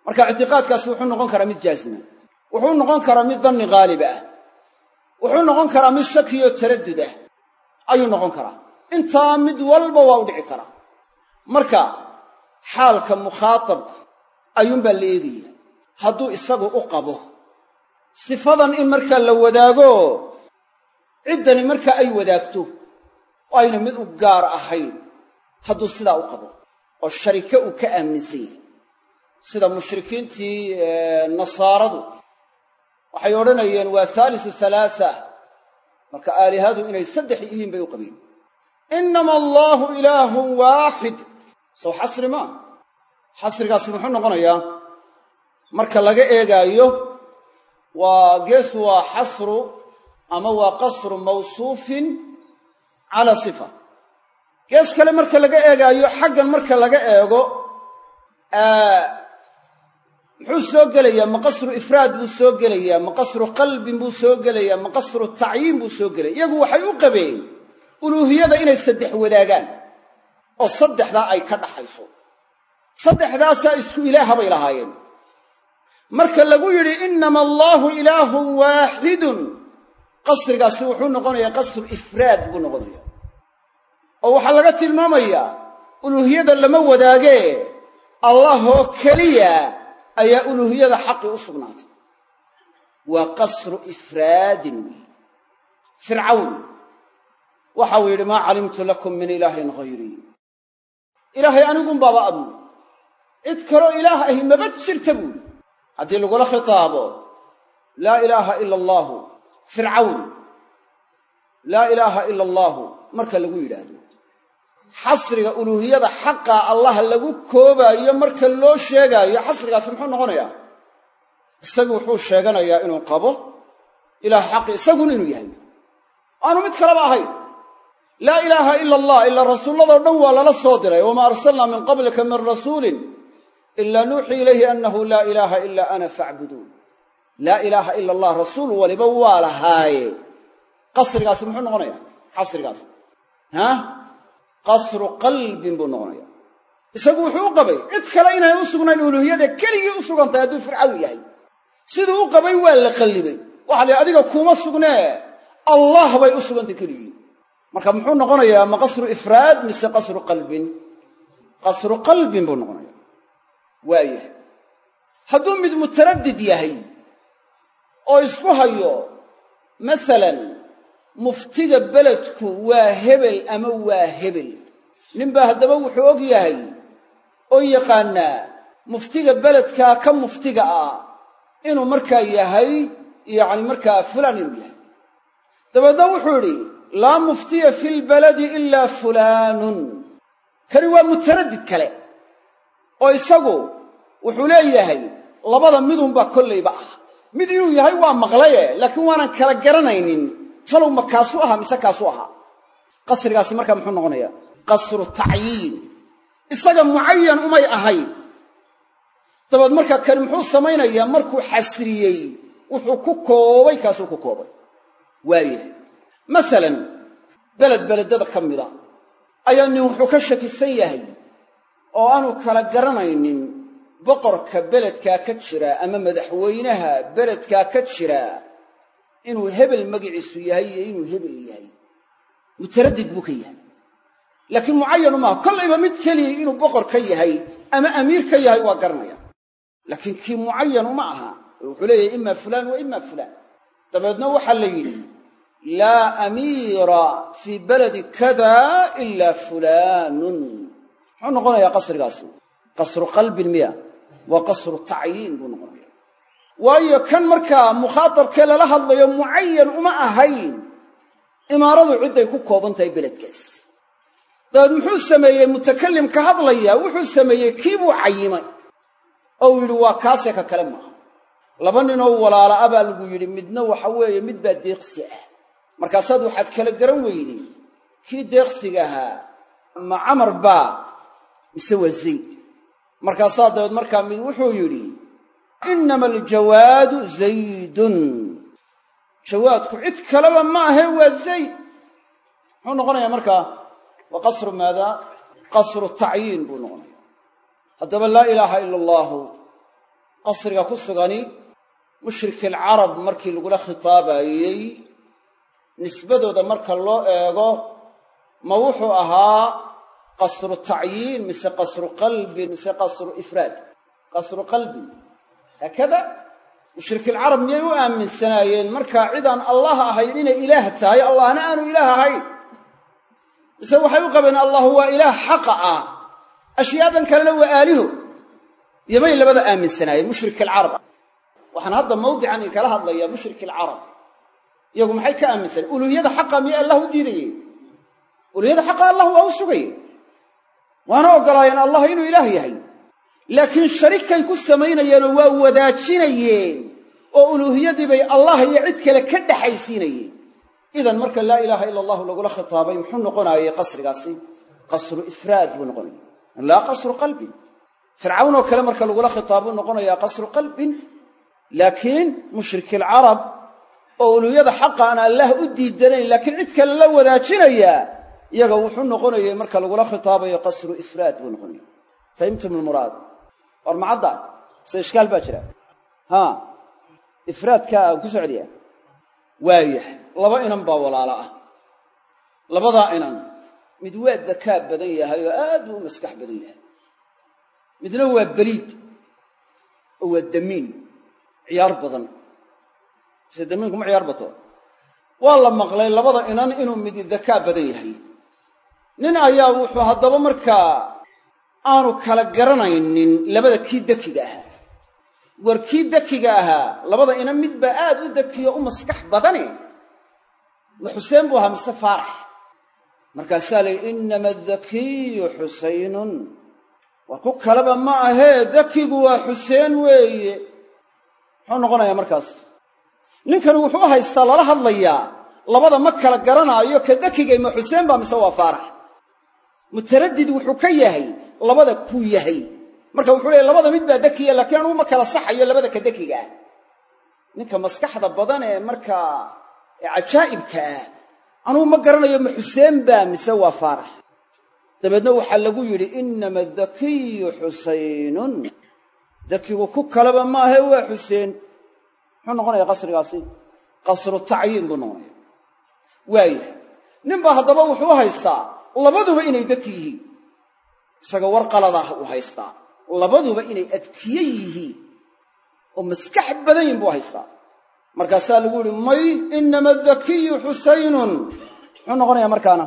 Marka ictiqaadkaasi wuxuu noqon karaa mid jaazima wuxuu noqon karaa mid danni haalib ah wuxuu noqon karaa mid shakiyo taraddud ah ayuu noqon karaa. Intaa mid walba waa u dhici karaa. Marka xaalka mukhaatabka ayuunbaa la eegaya hadduu isagu u qabo sifadan in markaa la wadaago ciddani markaa ay wadaagto oo ayna mid u gaar ahayn hadduu sidaa u qabo. Oo sharike uu ka aaminsan yahay. Sida mushrikiintii nasaaradu waxay odhanayeen waa haalisu halaasa marka aalihadu inay saddex yihiin bay u qabeen. Inama allaahu ilaahun waaxid sow xasri maa xasrigaasi muxuu noqonayaa marka laga eegaayo waa geesu waa xasru ama waa qasru mawsuufin cala sifa. Gees kale marka laga eegaayo xaggan marka laga eego muxuu soo gelayaa ma qasru ifraad buu soo gelayaa ma qasru qalbin buu soo gelayaa ma qasru tacyiin buu soo gelaya iyagu waxay u qabeen uluuhiyada inay saddex wadaagaan oo saddexdaa ay ka dhaxayso. Saddexdaasaa isku ilaaha bay lahaayeen. Marka lagu yidhi innama allaahu ilaahun waaxidun qasrigaasi wuxuu noqonayaa qasru ifraad buu noqonaya oo waxaa laga tilmaamayaa uluuhiyada lama wadaagee allahoo keliya ayaa uluuhiyada xaqii u sugnaatay. Waa qasru ifraadin weeye fircawn waxau yidhi maa calimtu lakum min ilaahin hayrii ilaahay anigunbaaba abuuri cid kaloo ilaah ahi maba jirta buuhi haddii lagula khitaabo laa ilaaha ila allaahu fircawn. Laa ilaaha ila allaahu marka lagu yidhaahdo. Xasriga uluuhiyada xaqa allah lagu koobaayo marka loo sheegaayo xasrigaasi muxuu noqonayaa isagu wuxuu sheeganayaa inuu qabo. Ilaah xaqi isaguna inuu yahay. Aanu mid kaleba ahayn laa ilaaha ila allah ilaa rasuulladoo dhan waa lala soo diray. Wamaa arsalnaa min qablika min rasuulin ilaa nuuxii ilayhi annahu laa ilaaha ilaa ana facbuduun laa ilaaha ila allah rasuul waliba waa lahaaye. Qasrigaasi muxuu noqonaya xasrigaas ha? Qasru qalbin buu noqonaya isagu wuxuu u qabay cid kale inay u sugnayn uluuhiyada keligii u sugantahay hadduu fircawn yahay. Siduu u qabay waa la qallibay. Waxa la adiga kuma sugnee. Allah bay u sugantay keligii marka muxuu noqonayaa ma qasru ifraad mise qasru qalbin? Qasru qalbin buu noqonaya waayahay. Hadduu mid mutaraddid yahay oo isku hayo masalan muftiga beledku waa hebel ama waa hebel ninbaa haddaba wuxuu og yahay oo yaqaannaa muftiga beledkaa ka muftiga ah inuu markaa yahay yacni markaa fulaan inuu yahay. Dabeedna wuxuu idhi laa muftiya fi lbaladi ilaa fulaanun. Kani waa mutaraddid kale oo isagu wuxuu leeyahay labada midunbaa kollayba ah. Mid inuu yahay waa maqlaye laakiin waanan kala garanaynin talow ma kaasuu ahaa mise kaasuu ahaa qasrigaasi markaa muxuu noqonayaa qasru tacyiin. Isaga mucayan umay ahayn. Dabeed markaa kani muxuu samaynayaa markuu xasriyey wuxuu ku koobay kaasuu ku koobay. Waayahay masalan beled beledada ka mida ayaa nin wuxuu ka shakisan yahay oo aanu kala garanaynin boqorka beledkaa ka jira ama madaxweynaha beledkaa ka jira inuu hebel magiciisu yahay iyo inuu hebel yahay. Mutaraddid buu ka yahay. Laakiin mucayanu maaha kollayba mid keliya inuu boqor ka yahay ama amiir ka yahay waa garanaya. Laakiin kii mucayan uma aha oo wuxuu leeyahay ima fulaan wa ima fulaan. Dabeedna waxaa la yidhi laa amiira fii baladi kada ilaa fulaanun muxuu noqonayaa qasrigaasi. Qasru qalbin miya waa qasru tacyiin buu noqonaya waayo kan markaa mukhaatabkee lala hadlayo mucayan uma ahayn imaaradu cidday ku kooban tahay beledkaas. Dabeed muxuu sameeyey mutakalimka hadlaya wuxuu sameeyey kii buu cayimay oo uu yidhi waa kaasee ka kale maaha. Laba ninoo walaala a baa lagu yidhi midna waxa weeye mid deeqsi ah markaasaad waxaad kala garan weyday kii deeqsiga ahaa ma camar baa mise waa zayd. Markaasaa dabeed markaa mid wuxuu yidhi innama aljawaadu zaydun. Jawaadku cid kaleba ma ahe waa zayd. Muxuu noqonayaa markaa waa qasru maadaa qasru tacyiin buu noqonaya haddaba laa ilaaha ila allaahu qasriga ku sugani mushrikilcarab markii lagula khitaabaayey nisbadooda marka loo eego ma wuxuu ahaa qasru tacyiin mise qasru qalbin mise qasru ifraad. Qasru qalbin haakada mushrikilcarab miyay u aaminsanaayeen? Markaa cidaan allah ahayn inay ilaah tahay allahna aanu ilaah ahayn. Mise waxay u qabeen allahu waa ilaah xaqa ah. Ashyaadan kalena waa aaliho yomay labada aaminsanaayeen mushrikilcarab waxaan hadda mawdican in kala hadlayaa mushrikilcarab iyagu maxay ka aaminsaneen uluuhiyada xaqa miyay allah u diidayeen uluhiyada xaqa allah waa u sugayeen waana oggolaayeen allah inuu ilaah yahay. Laakiin sharikay ku samaynayeenoo waa wadaajinayeen oo uluuhiyadii bay allah iyo cid kale ka dhaxaysiinayeen. Idan marka laa ilaaha ila allahu lagula khitaabay muxuu noqonaayey qasrigaasi? Qasru ifraad buu noqonaya laa qasru qalbin. Fircawn oo kale marka lagula khitaabuu noqonayaa qasru qalbin. Laakiin mushrikilcarab oo uluuhiyada xaqa aan allah u diidanayn laakiin cid kale la wadaajinayaa iyaga wuxuu noqonayay marka lagula khitaabayo qasru ifraad buu noqonaya fahimtum lmuraad war macadda? Se ishkaal baa jira? Ha. Ifraadka ku socdiya? Waayahay laba inan baa walaalo ah. Labadaa inan. Mid waa dakaa badan yahay oo aad buu u maskax badan yahay. Midna waa beliid. Oo waa damiin. Ciyaar badan mise damiinku ciyaar bato waa la maqlay labada inan inuu mid dakaa badan yahay. Nin ayaa wuxuu haddaba markaa aanu kala garanaynin labada kii dakiga ahaa. War kii dakiga ahaa labada inan midbaa aad u dakiyo u maskax badane ma xuseen buu ahaa mise faarax? Markaasaa layi innama dakiyu xusaynun. War ku kaleba ma ahee dakigu waa xuseen weeye. Muxuu noqonayaa markaas ninkani wuxuu haystaa lala hadlayaa labada ma kala garanaayo ka dakigay ma xuseen baa mise waa faarax. Mutaradid wuxuu ka yahay labada kuu yahay. Marka wuxuu leeyahy labada mid baa dakiya laakiin anugu ma kala saxayo labada ka dakiga ninka maskaxda badan ee markaa cajaa'ibka ah anugu ma garanayo ma xuseen baa mise waa faarax. Dabeedna waxaa lagu yidhi innama dakiyu xusaynun. Dakigu ku kaleba maahe waa xuseen muxuu noqonaya qasrigaasi? Qasru tacyiin buu noqonaya waayahay ninbaa haddaba wuxuu haystaa labaduba inay daki yihiin. Isaga war qaladah uu haystaa labaduba inay adkiye yihiin. Oo maskax badan yihiin buu haystaa. Markaasaa lagu yihi may innama dakiyu xusaynun. Muxuu noqonayaa markaana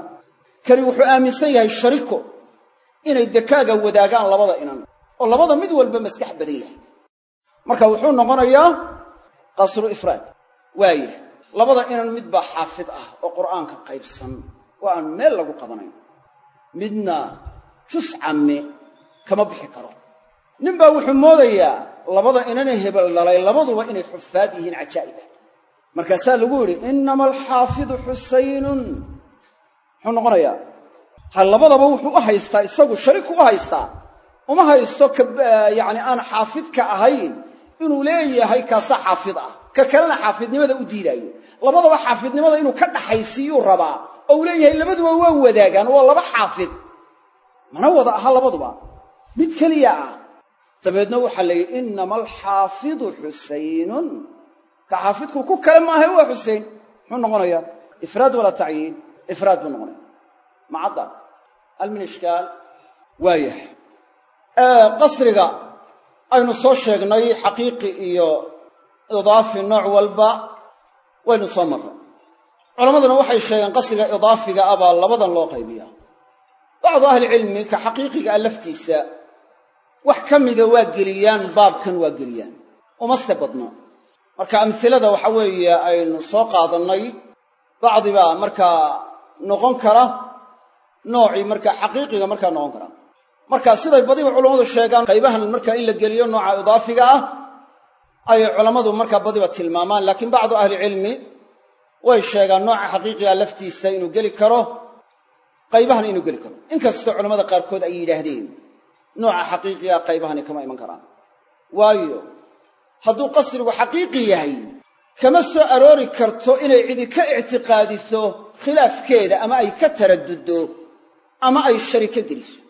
kani wuxuu aaminsan yahay shariko inay dakaaga wadaagaan labada inan. Oo labada mid walba maskax badan yahay. Marka wuxuu noqonayaa qasru ifraad. Waayah labada inan mid baa xaafid ah oo qur'aanka qaybsan oo aan meel lagu qabanayn. Midna jus camme kama bixi karo. Ninbaa wuxuu moodayaa labada inanay hebel dhalay labaduba inay xufaad yihiin cajaa'ibah markaasaa lagu yidhi innama alxaafidu xusaynun. Muxuu noqonayaa ha labadaba wuxuu u haystaa isagu shariku u haystaa. Uma haysto yani aan xaafidka ahayn inuu leeyahay kaasa xaafid ah ka kalena xaafidnimada u diidaayo. Labadaba xaafidnimada inuu ka dhaxaysiiyuu rabaa oo leeyahay labaduba waa wadaagaan waa laba xaafid mana wada aha labaduba. Mid keliya ah. Dabeedna waxaa la yidhi innama alxaafidu xusaynun. Ka xaafidku ku kale maaha waa xusein muxuu noqonayaa? Ifraad walaa tacyiin. Ifraad buu noqonaya macadda. Hal min ishkaal waayahay qasriga aynu soo sheegnay xaqiiqi iyo idaafi nooc walba waynu soo marray. Culammaduna waxay sheegeen qasriga idaafiga ah baa labadan loo qaybiya bacdu ahlicilmi ka xaqiiqiga ah laftiisa wax ka mida waa geliyaan baabkan waa geliyaan. Uma se badno marka amhilada waxa weeye aynu soo qaadannay bacdibaa markaa noqon kara noocii markaa xaqiiqiga markaa noqon kara marka siday badiba culammadu sheegaan qaybahan markaa in la geliyo nooca idaafiga ah ayay culammadu markaa badiba tilmaamaan. Laakiin bacdu ahlicilmi way sheegaan nooca xaqiiqiga laftiisa inuu geli karo qaybahan inuu geli karo. Inkastoo culammada qaarkood ay yidhaahdeen nooca xaqiiqiga qaybahani kama iman karaan. Waayo hadduu qasrigu xaqiiqi yahay kama soo aroori karto inay cidi ka ictiqaadiso khilaafkeeda ama ay ka taraduddo ama ay shariko geliso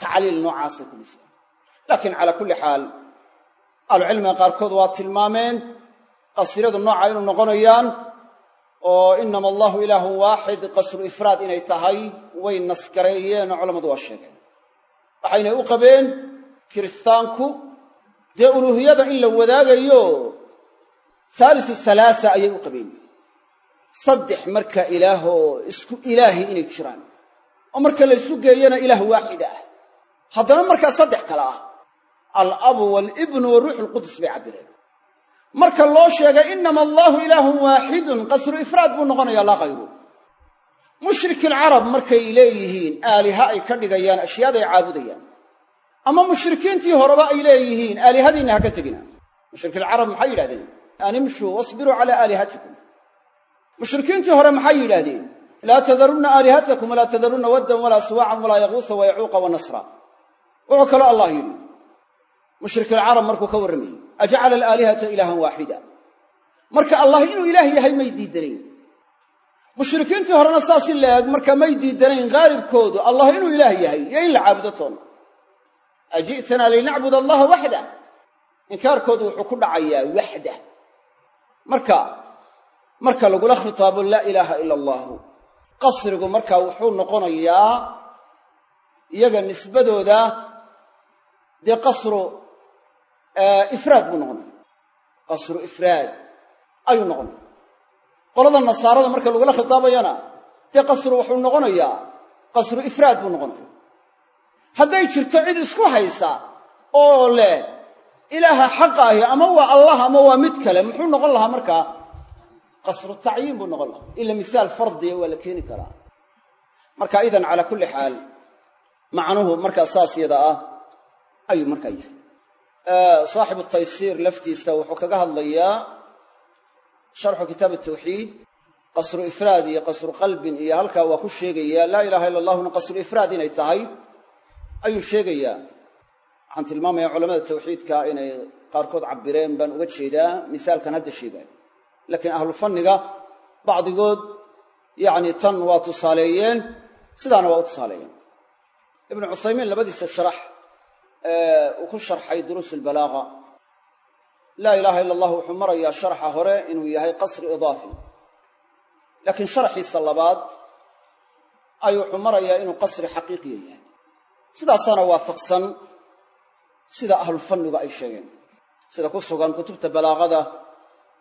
tacliil noocaasay ku dhiseen laakiin calaa kulli xaal ahlucilmiga qaarkood waa tilmaameen qasriyadu nooca inuu noqonayaan oo inama allahu ilaahun waaxid qasru ifraad inay tahay way nasgareeyeenoo culammadu waa sheegeen waxaynay u qabeen kiristaanku dee uluuhiyada in la wadaagayo haalisu halaasa ayay u qabeen saddex marka ilaahoo isku ilaahi inay jiraan oo marka la ysu geeyana ilaah waaxida ah haddana markaa saddex kale ah alabu waalibnu wa ruuxu lqudus bay cabbireen. Marka loo sheegay inama allaahu ilaahun waaxidun qasru ifraad buu noqonayaa laa hayru mushrikilcarab markay leeyihiin aaliha ay ka dhigayaan ashyaaday caabudayaan. Ama mushrikiintii horeba ay leeyihiin aalihadiinna ha ka tegina. Mushrikilcarab maxay yidhahdeen an imshuu wasbiruu calaa aalihatikum. Mushrikiintii hore maxay yidhaahdeen? Laa tadarunna aalihatakum walaa tadarunna waddan walaa suwaacan walaa yaquusa wayacuuqa wa nasra wuxuu kaloo allah yidhi mushrikilcarab markuu ka warramayey ajacala alaalihata ilaahan waaxida. Marka allah inuu ilaah yahay may diidanayn mushrikiintii horena saas in la eg marka may diidanayn haalibkoodu allah inuu ilaah yahay iyo in la caabudo toonna aji'tanaa linacbud allaha waxda. Inkaarkoodu wuxuu ku dhacayaa waxda. Marka marka lagula khitaabo laa ilaaha ila allaahu qasrigu marka wuxuu noqonayaa iyaga nisbadooda dee qasru ifraad buu noqonaya qasru ifraad ayuu noqonaya qolada nasaarada marka lagula khitaabayana dee qasru wuxuu noqonayaa qasru ifraad buu noqonaya hadday jirto cid isku haysa oo leh ilaaha xaqa ahi ama waa allah ama waa mid kale muxuu noqon lahaa markaa qasru tacyiin buu noqon lahaa. Ila misaal fardiya waa la keeni karaa. Marka idan calaa kulli xaal macnuhu markaa saas yada ah ayuu markaa yahay. Saaxibu taysiir laftiisa wuxuu kaga hadlayaa sharxu kitaab tawxiid qasru ifraad iyo qasru qalbin iyo halkaa waa ku sheegayaa laa ilaha illa allahuna qasru ifraad inay tahay. Ayuu sheegayaa. Waxaan tilmaamaya culamada tawxiidka inay qaarkood cabireen baan uga jeedaa misaalkan hadda sheegaayo laakiin ahlu fanniga bacdigood yacni tan waa tusaaleeyeen sidaana waa u tusaaleeyeen. Ibnu cuthaymiin labadiisa sharax uu ku sharxay duruus albalaaga laa ilaaha ila allah wuxuu marayaa sharxa hore inuu yahay qasri idaafi laakiin sharxiisa labaad ayuu wuxuu marayaa inuu qasri xaqiiqiya yahay. Sidaasaana waafaqsan sida ahlufannigu ay sheegeen sida ku sugan kutubta balaaqada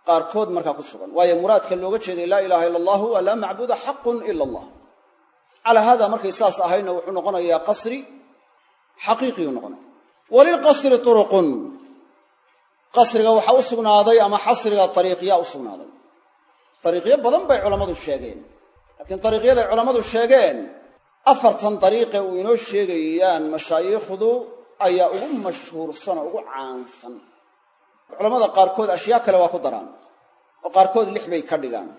qaarkood markaa ku sugan. Waayo muraadka looga jeeday laa ilaaha ila allahu waa laa macbuuda xaqun ila allah. Calaa haada markay saas ahayna wuxuu noqonayaa qasri xaqiiqiyuu noqonaya walilqasri turuqun. Qasriga waxaa u sugnaaday ama xasriga ariiqyaa u sugnaaday. Ariiqyo badan bay culammadu sheegeen. Laakiin ariiqyaday culammadu sheegeen afartan dariiqe uu inoo sheegayaan mashaayiikhdu ayaa ugu mashhuursan oo ugu caansan. Culamada qaarkood ashyaa kale waa ku daraan oo qaarkood lix bay ka dhigaan.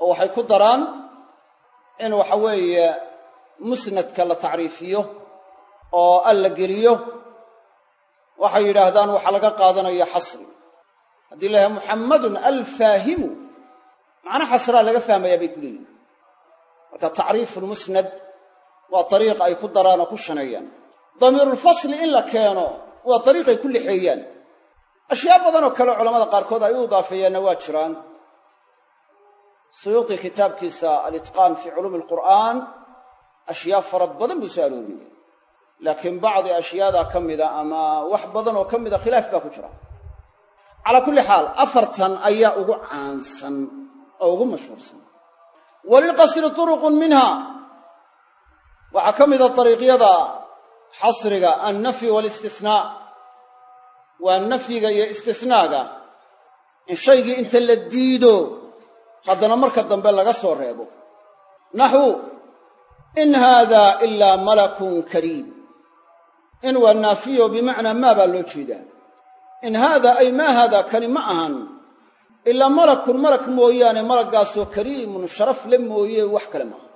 Oo waxay ku daraan in waxa weeye musnadka la tacriifiyo oo alla geliyo waxay yidhaahdaan waxaa laga qaadanaya xasri. Haddii la yahay muxammadun alfaahimu macna xasraa laga fahmayaa bay ku leeyihiin marka tacriifu lmusnad waa dariiq ay ku daraan oo ku shaneeyaan. Damiirulfasli in la keeno waa dariiqay ku lixeeyaan. Ashyaa badanoo kale culamada qaarkood ay u idaafeeyaanna waa jiraan. Suyuuti kitaabkiisa alitqaan fii culuumi alqur'aan ashyaa fara badan buu soo aroorinaya laakiin bacdi ashyaada ka mida ama wax badan oo ka mida khilaaf baa ku jira. Calaa kulli xaal afartan ayaa ugu caansan oo ugu mashhuursan. Walilqasri turuqun minha. Waxaa ka mida dariiqyada xasriga annafyi waalistisnaa waa nafyiga iyo istisnaaga. In shaygii inta la diido haddana marka dambe laga soo reebo. Naxwu in haada ilaa malakun kariim in waa naafiyo bimacnaa maa baa loo jeedaa. In haada ay maa haada kani ma ahan. Ilaa malakun malak mooyaane malaggaasoo kariimun sharaf le mooye wax kale maaha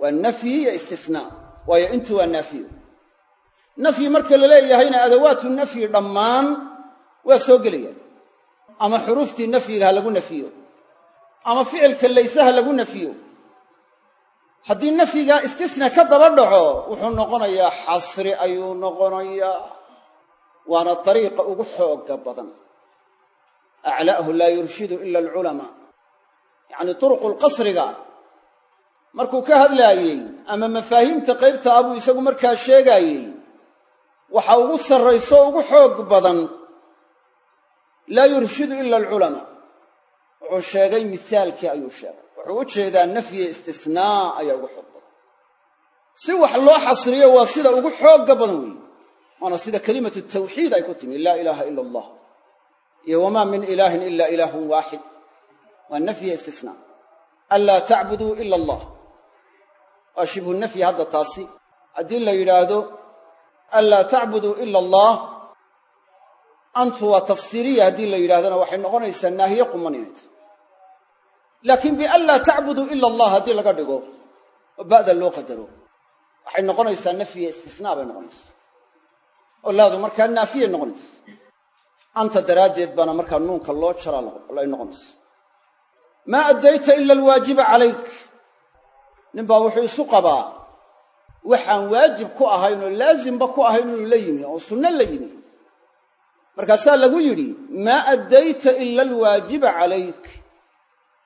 waa nafyi iyo istisnaa waayo intu waa naafiyo. Nafyi marka la leeyahayna adawaatu nafyi dhammaan waa soo gelayaan ama xuruuftii nafyiga lagu nafiyo ama ficilka layse lagu nafiyo haddii nafyigaa istisna ka daba dhaco wuxuu noqonayaa xasri ayuu noqonayaa. Waana dariiqa ugu xooga badan. Acla'hu laa yurshidu ila alculamaa. Yacnii turuqulqasriga markuu ka hadlaayey ama mafaahiimta qaybta ah buu isagu markaa sheegaayey waxa ugu sarrayso ugu xoog badan laa yurshidu ila alculamaa. Wuxuu sheegay misaalkii ayuu sheegay wuxuu u jeedaa nafyi istisnaa ayaa ugu xoog badan. Si wax loo xasriyo waa sida ugu xoogga badan weeye waana sida kelimatu tawxiid ay ku timi laa ilaaha ila allah iyo wamaa min ilaahin ila ilaahun waaxid waa nafyi istisnaa anlaa tacbuduu ila allah. Waa shibhu nafyi hadda taasi. Haddii la yidhaahdo anlaa tacbuduu ila allah antu waa tafsiiriya. Haddii la yidhahdona waxay noqonaysaa naahiye quman inay tahy laakiin bianlaa tacbuduu ila allah haddii laga dhigo oo ba'da loo qadaro waxay noqonaysaa nafyiya istisnaa bay noqonaysaa. Oo laadu markaa naafiyay noqonaysa anta daraaddeed baana markaa nuunka loo jaraa ay noqonaysa maa addayta ila alwaajiba calayk. Ninbaa wuxuu isu qabaa waxaan waajib ku ahayn oo laasimba ku ahayn inuu la yimi oo sunno la yimi. Markaasaa lagu yidhi maa addayta ila alwaajiba calayk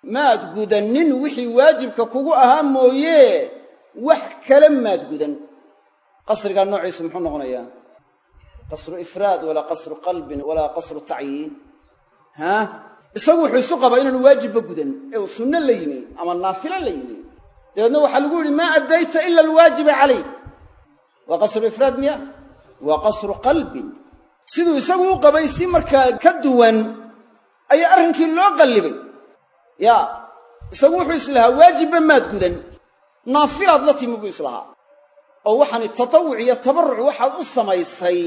maad gudannin wixii waajibka kugu ahaa mooye wax kale maad gudan. Qasrigaa noociisa muxuu noqonayaa? Qasru ifraad walaa qasru qalbin walaa qasru tacyiin. Haa isagu wuxuu isu qabaa inaanu waajibba gudan. Ee uu sunno la yimi ama naafilo la yimi. Dabeedna waxaa lagu yidhi maa addayta ila alwaajiba calayk waa qasru ifraad miya? Waa qasru qalbin. Siduu isagu u qabay si markaa ka duwan ayaa arrinkii loo qallibay yaa isagu wuxuu islahaa waajibba maad gudan. Naafilaad la timi buu islahaa oo waxaani tatawuc iyo tabarruc waxaad u samaysay.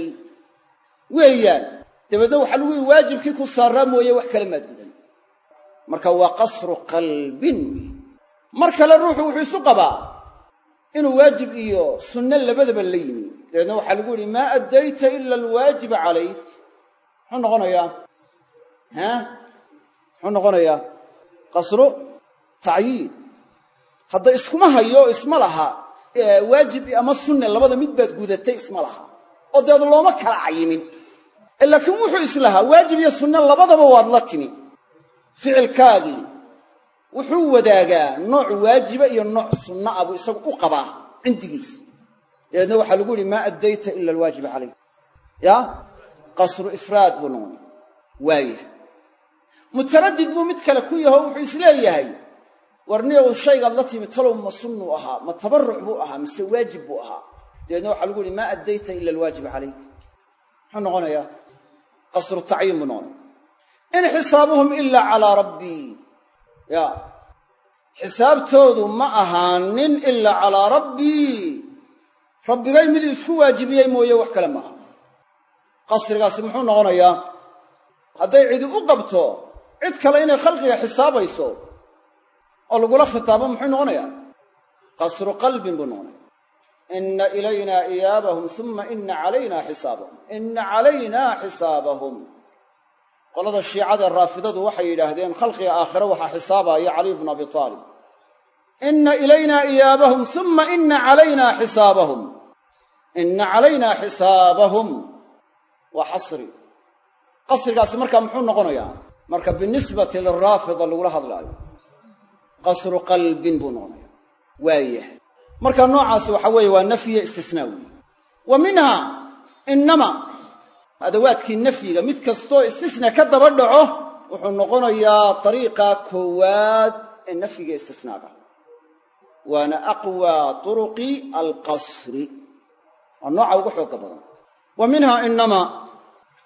Weeyaan dabeedna waxaa lagu yihi waajibkii ku saaraa mooye wax kale maad gudan. Marka waa qasru qalbin weeye mar kale ruuxu wuxuu isu qabaa inuu waajib iyo sunno labadaba la yimi. Dabeedna waxaa lagu yidhi maa addayta ila alwaajiba calayk. Muxuu noqonayaa ha muxuu noqonayaa qasru tacyiin. Hadda iskuma hayo isma laha. Waajib ama sunne labada mid baad gudatay isma laha. Oo deed looma kala cayimin. Laakiin wuxuu islahaa waajib iyo sunne labadaba waad la timi. Ficilkaagii wuxuu wadaagaa nooc waajiba iyo nooc sunna ah buu isagu u qabaa cindigiis. Dabeedna waxaa lagu yihi maa addayta ila alwaajiba calayk ya? Qasru ifraad buu noqonay waayah mutaradid buu mid kale ku yaho wuxuu is leeyahay warniyow shaygaad la timi talow ma sunnuu ahaa ma tabarruc buu ahaa mise waajib buu ahaa. Dabeedna waxaa lagu yihi maa addayta ila alwaajiba calayk muxuu noqonayaa qasru tacyiin buu noqonaya. In xisaabuhum ilaa calaa rabbii ya xisaabtoodu ma ahaanin ilaa calaa rabbii rabbigay miduu isku waajibiyey mooye wax kale maaha qasrigaasi muxuu noqonayaa hadday cidi u qabto cid kale inay khalqiga xisaabayso oo lagula khitaabo muxuu noqonayaa? Qasru qalbin buu noqonaya ina ilaynaa iyaabahum uma ina calaynaa xisaabahum. Ina calaynaa xisaabahum. Qolada shiicada raafidadu waxay yidhaahdeen khalqiga aakhire waxaa xisaabaya caliy bnu abi aalib ina ilaynaa iyaabahum uma ina calaynaa xisaabahum. Ina calaynaa xisaabahum. Waa xasri qasrigaasi markaa muxuu noqonayaa? Marka binisbati liraafida lagula hadlaayo. Qasru qalbin buu noqonaya waayahay marka noocaasi waxa weeye waa nafyiyo istisnaa weeye. Wa minha innama adawaadkii nafyiga mid kastoo istisna ka daba dhaco wuxuu noqonayaa dariiqa koowaad ee nafyiga istisnaada waana aqwaa turuqi alqasri. Waa nooca ugu xooga badan. Wa minha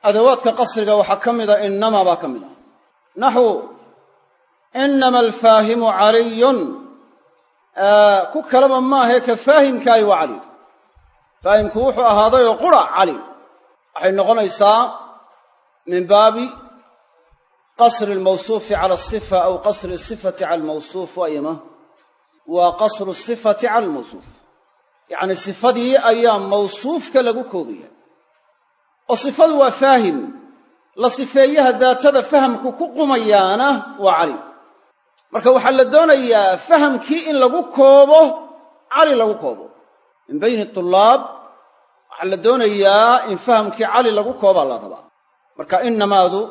adawaadka qasriga waxaa ka mida innama baa ka mid ah inama alfaahimu caliyun ku kaleba maahae ka faahimkaahi waa cali. Faahimku wuxuu ahaaday oo qura cali. Waxay noqonaysaa min baabi qasri almawsuufi cala asifa aw qasri sifati cala almawsuuf waayama waa qasru sifati cala almawsuuf. Yacni sifadii ayaa mawsuufka lagu koogaya oo sifadu waa faahim la sifeeyaha daatada fahamku ku qumayaana waa cali. Marka waxaa la doonayaa fahamkii in lagu koobo cali lagu koobo. Min bayni tulaab waxaa la doonayaa in fahamkii cali lagu koobaa la rabaa. Marka innamaadu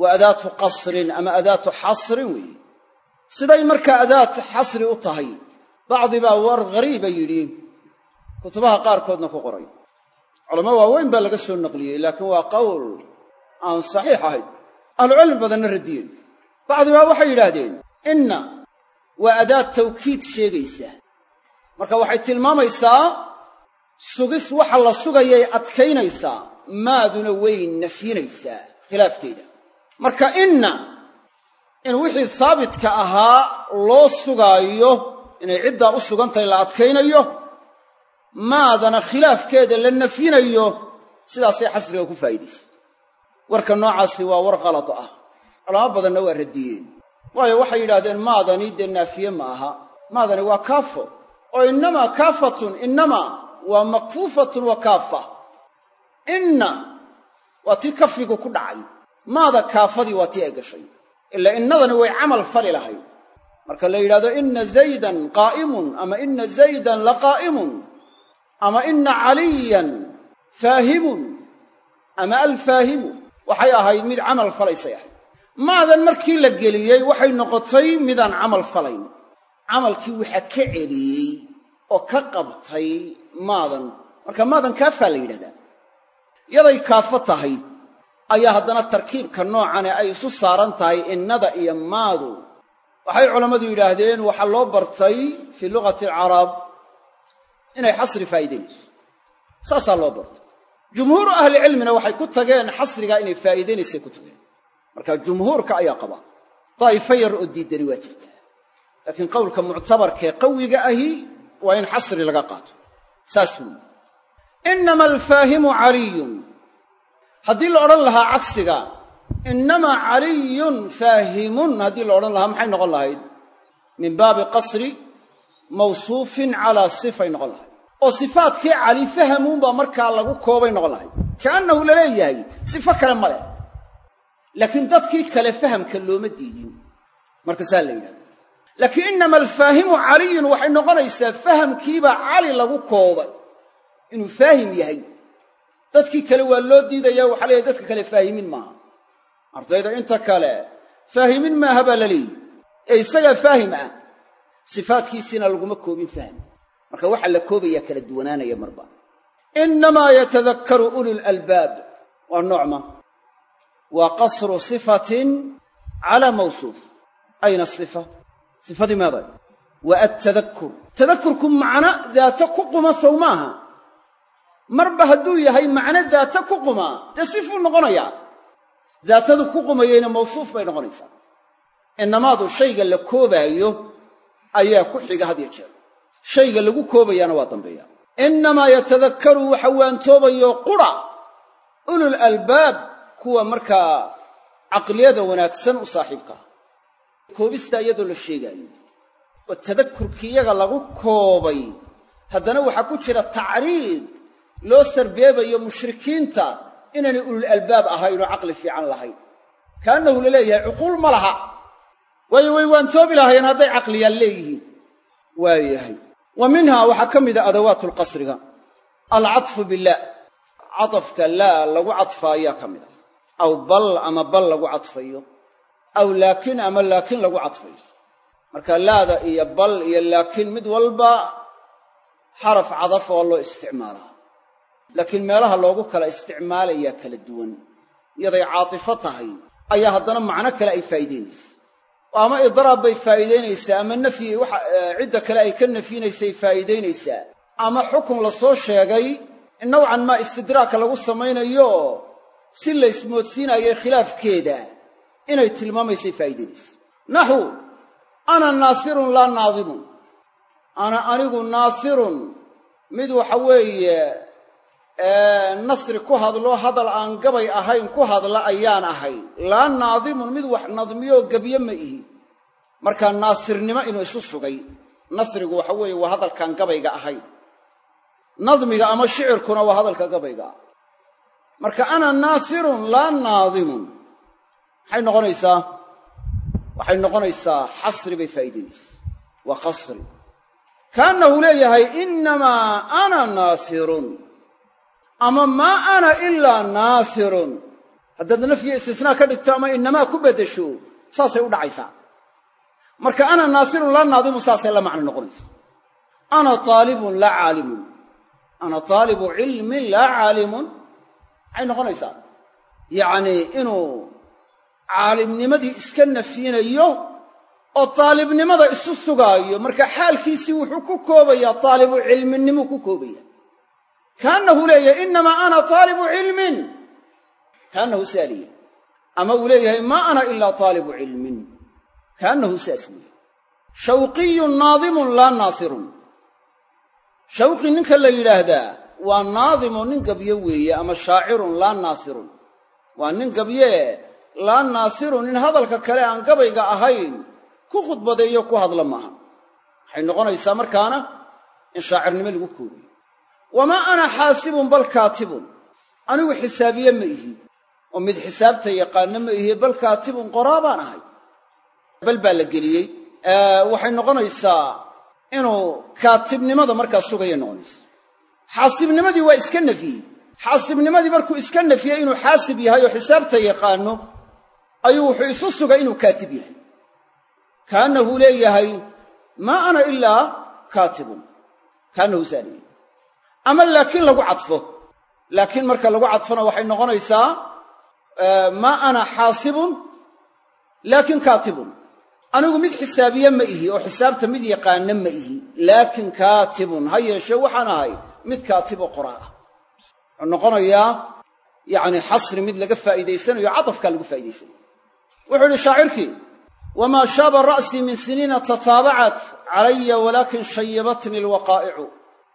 waa adaatu qasrin ama adaatu xasrin weeye siday markaa adaat xasri u tahay bacdi baa war ghariiba yidhi. Kutubaha qaarkoodna ku qoray culamo waaweyn baa laga soo naqliyey laakiin waa qowl aan saxiix ahayn. Ahlucilmi badanna radiyeen. Bacdi baa waxay yidhaahdeen inna waa adaad tawkiid sheegaysa. Marka waxay tilmaamaysaa sugis waxa la sugayay adkaynaysaa maaduna way nafyinaysaa khilaafkeeda. Marka inna in wixii saabitka ahaa loo sugaayo inay ciddaa u sugantahay la adkaynayo maadana khilaafkeeda la nafyinayo sidaasay xasriga ku faa'iidaysa. Warka noocaasi waa war kalad ah. Culamo badanna waa radiyeen. Waayo waxay yidhahdeen maadani dee naafiye ma aha. Maadani waa kaafo. Oo innamaa kaafatun innamaa waa makfuufatun wa kaafa. Inna waa tii kafigu ku dhacay. Maada kaafadii waa tii ay gashay. Ilaa innadani way camal fali lahayd. Marka la yidhahdo inna zaydan qaa'imun ama inna zaydan laqaa'imun ama inna caliyan faahimun. Ama alfaahimu. Waxay ahayd mid camal falaysay ahayd. Maadan markii la geliyey waxay noqotay midaan camal falayn. Camalkii waxa ka celiyey oo ka qabtay maadan. Marka maadan kaafaa la yidhahdaa. Yaday kaafo tahay. Ayaa haddana tarkiibka noocane ay isu saaran tahay innada iyo maadu. Waxay culammadu yidhaahdeen waxaa loo bartay fii lughati alcarab inay xasri faa'iidaynayso saasaa loo bartay. Jumhuuru ahlicilmina waxay ku tageen xasrigaa inay faa'iidaynaysay ku tageen. Marka jumhuurka ayaa qabaa daa'ifo yar oo diiddani waa jirtaa. Laakiin qowlka muctabarkee qawiga ahi waa in xasri laga qaato. Saas weyi innama alfaahimu caliyun. Haddii la odhan lahaa cagsiga innamaa caliyun faahimun haddii la odhan lahaa maxay noqon lahayd? Min baabi qasri mawsuufin calaa sifay noqon lahayd. Oo sifaadkii cali fahamuunbaa markaa lagu koobay noqon lahayd. Kaannahu la leeyahay sifo kale ma leh. Laakiin dadkii kale fahamka looma diidin. Marka saa la yidhahda laakiin innama alfaahimu caliyun waxay noqonaysaa fahamkiibaa cali lagu koobay. Inuu faahim yahay. Dadkii kale waa loo diidaya waxaa leeyahay dadka kale faahimin maaha. Ardayda inta kale faahimin maaha baa la leeyihi ee isagaa faahim ah sifaadkiisiina laguma koobin fahm marka waxaa la koobayaa kala duwanaanaya marba. Innamaa yatadakkaru ulul albaab. Waa noocma waa qasru sifatin calaa mawsuuf. Ayna asifa sifadii meeday waa altadakur tadakurku macno daata ku quma sow maaha. Marba hadduu yahay macno daata ku qumaa dee sifuu noqonayaa daatadu ku qumayeyna mawsuuf bay noqonaysaa. Innamaadu shayga la koobaayo ayaa ku xiga had yo jeer. Shayga lagu koobayaana waa dambeeya. Innamaa yatadakkaru waxa waantoobayo qura ulul albaab kuwa markaa caqliyada wanaagsan u saaxiibka. Ah koobista iyadoo la sheegaayo oo tadakurkii iyaga lagu koobay haddana waxaa ku jira tacriid loo sarbeebayo mushrikiinta inaynay ulul albaab ahayn oo caqli fiican lahayn. Kaannahu la leeyahay cuquul ma laha waayo way waantoobi lahaayeen hadday caqliyaal leeyihiin. Waayahay wa minhaa waxaa ka mida adawaatu lqasriga alcatfu billah. Catafka laa lagu cadfa ayaa ka mida aw bal ama bal lagu cadfayo. Aw laakin ama laakin lagu cadfayo. Marka laada iyo bal iyo laakin mid walba xaraf cadaf waa loo isticmaalaa laakiin meelaha loogu kala isticmaalayaa kala duwan. Iyaday caatifo tahay. Ayaa haddana macno kale ay faa'iidaynaysa oo ama idraab bay faa'iidaynaysaa ama nafyi waxa cidda kale ay ka nafyinaysay faa'iidaynaysaa. Ama xukun la soo sheegay in nowcan maa istidraaka lagu samaynayo? Si la ismoodsiinayo khilaafkeeda inay tilmaamaysay faa'iidaynaysa. Naxu ana naasirun laa naadimun ana anigu naasirun. Mid waxa weeye nasri ku hadlo hadal aan gabay ahayn ku hadla ayaan ahay. Laa naadimun mid wax nadmiyoo gebye ma ihi. Markaa naasirnimo inuu isu sugay. Nasrigu waxa weeye waa hadalkaan gabayga ahayn nadmiga ama shicirkuna waa hadalka gabayga. Marka ana naasirun laa naadimun. Maxay noqonaysaa waxay noqonaysaa xasri bay faa'iidaynaysa waa qasri. Kaannahu leeyahay innamaa ana naasirun ama maa ana ilaa naasirun. Haddaad nafyi istisnaa ka dhigto ama inamaa ku beddesho saasay u dhacaysaa marka ana naasirun laa naadimun saasay la macno noqonaysa. Ana taalibun laa caalimun. Ana taalibu cilmin laa caalimun. Maxay noqonaysaa. Yacnii inuu caalimnimadii iska nafyinayo oo taalibnimada isu sugaayo marka xaalkiisii wuxuu ku koobayaa taalibu cilminimuu ku koobaya kaannahu leeyahay innamaa ana taalibu cilmin. Kaannahu saaliya ama uu leeyahay maa ana ilaa taalibu cilmin. Kaannahu saas weeye shawqiyun naadimun laa naasirun. Shawqi ninka la yidhaahdaa waa naadimu nin gabyo weeye ama shaacirun laa naasirun. Waa nin gabyee laa naasirun nin hadalka kale aan gabayga ahayn ku khudbadeeyo ku hadla maaha. Waxay noqonaysaa markaana in shaacirnimo lagu koobayo wamaa ana xaasibun bal kaatibun. Anigu xisaabiye ma ihi. Oo mid xisaabta yaqaana ma ihi bal kaatibun qoraa baan ahay. Bal baa la geliyey. Waxay noqonaysaa inuu kaatibnimada markaa sugaya noqonaysa. Xaasibnimadii waa iska nafiyey. Xaasibnimadii markuu iska nafiyey inuu xaasib yahay oo xisaabta yaqaano ayuu wuxuu isu sugay inuu kaatib yahay. Kaannahu leeyahay maa ana ilaa kaatibun. Kaannahu ama laakiin lagu cadfo. Laakiin marka lagu cadfona waxay noqonaysaa maa ana xaasibun laakiin kaatibun. Anigu mid xisaabiye ma ihi oo xisaabta mid yaqaana ma ihi laakiin kaatibun. Ha yeeshee waxaan ahay mid kaatiboo qoraa. Ah wuxuu noqonayaa yacni xasri mid laga faa'iidaysanayo cadafkaa lagu faa'idaysanayo wuxuu idhi shaacirkii wamaa shaaba ra'sii min siniina tataabacat calaya walaakin shayabatnii alwaqaa'icu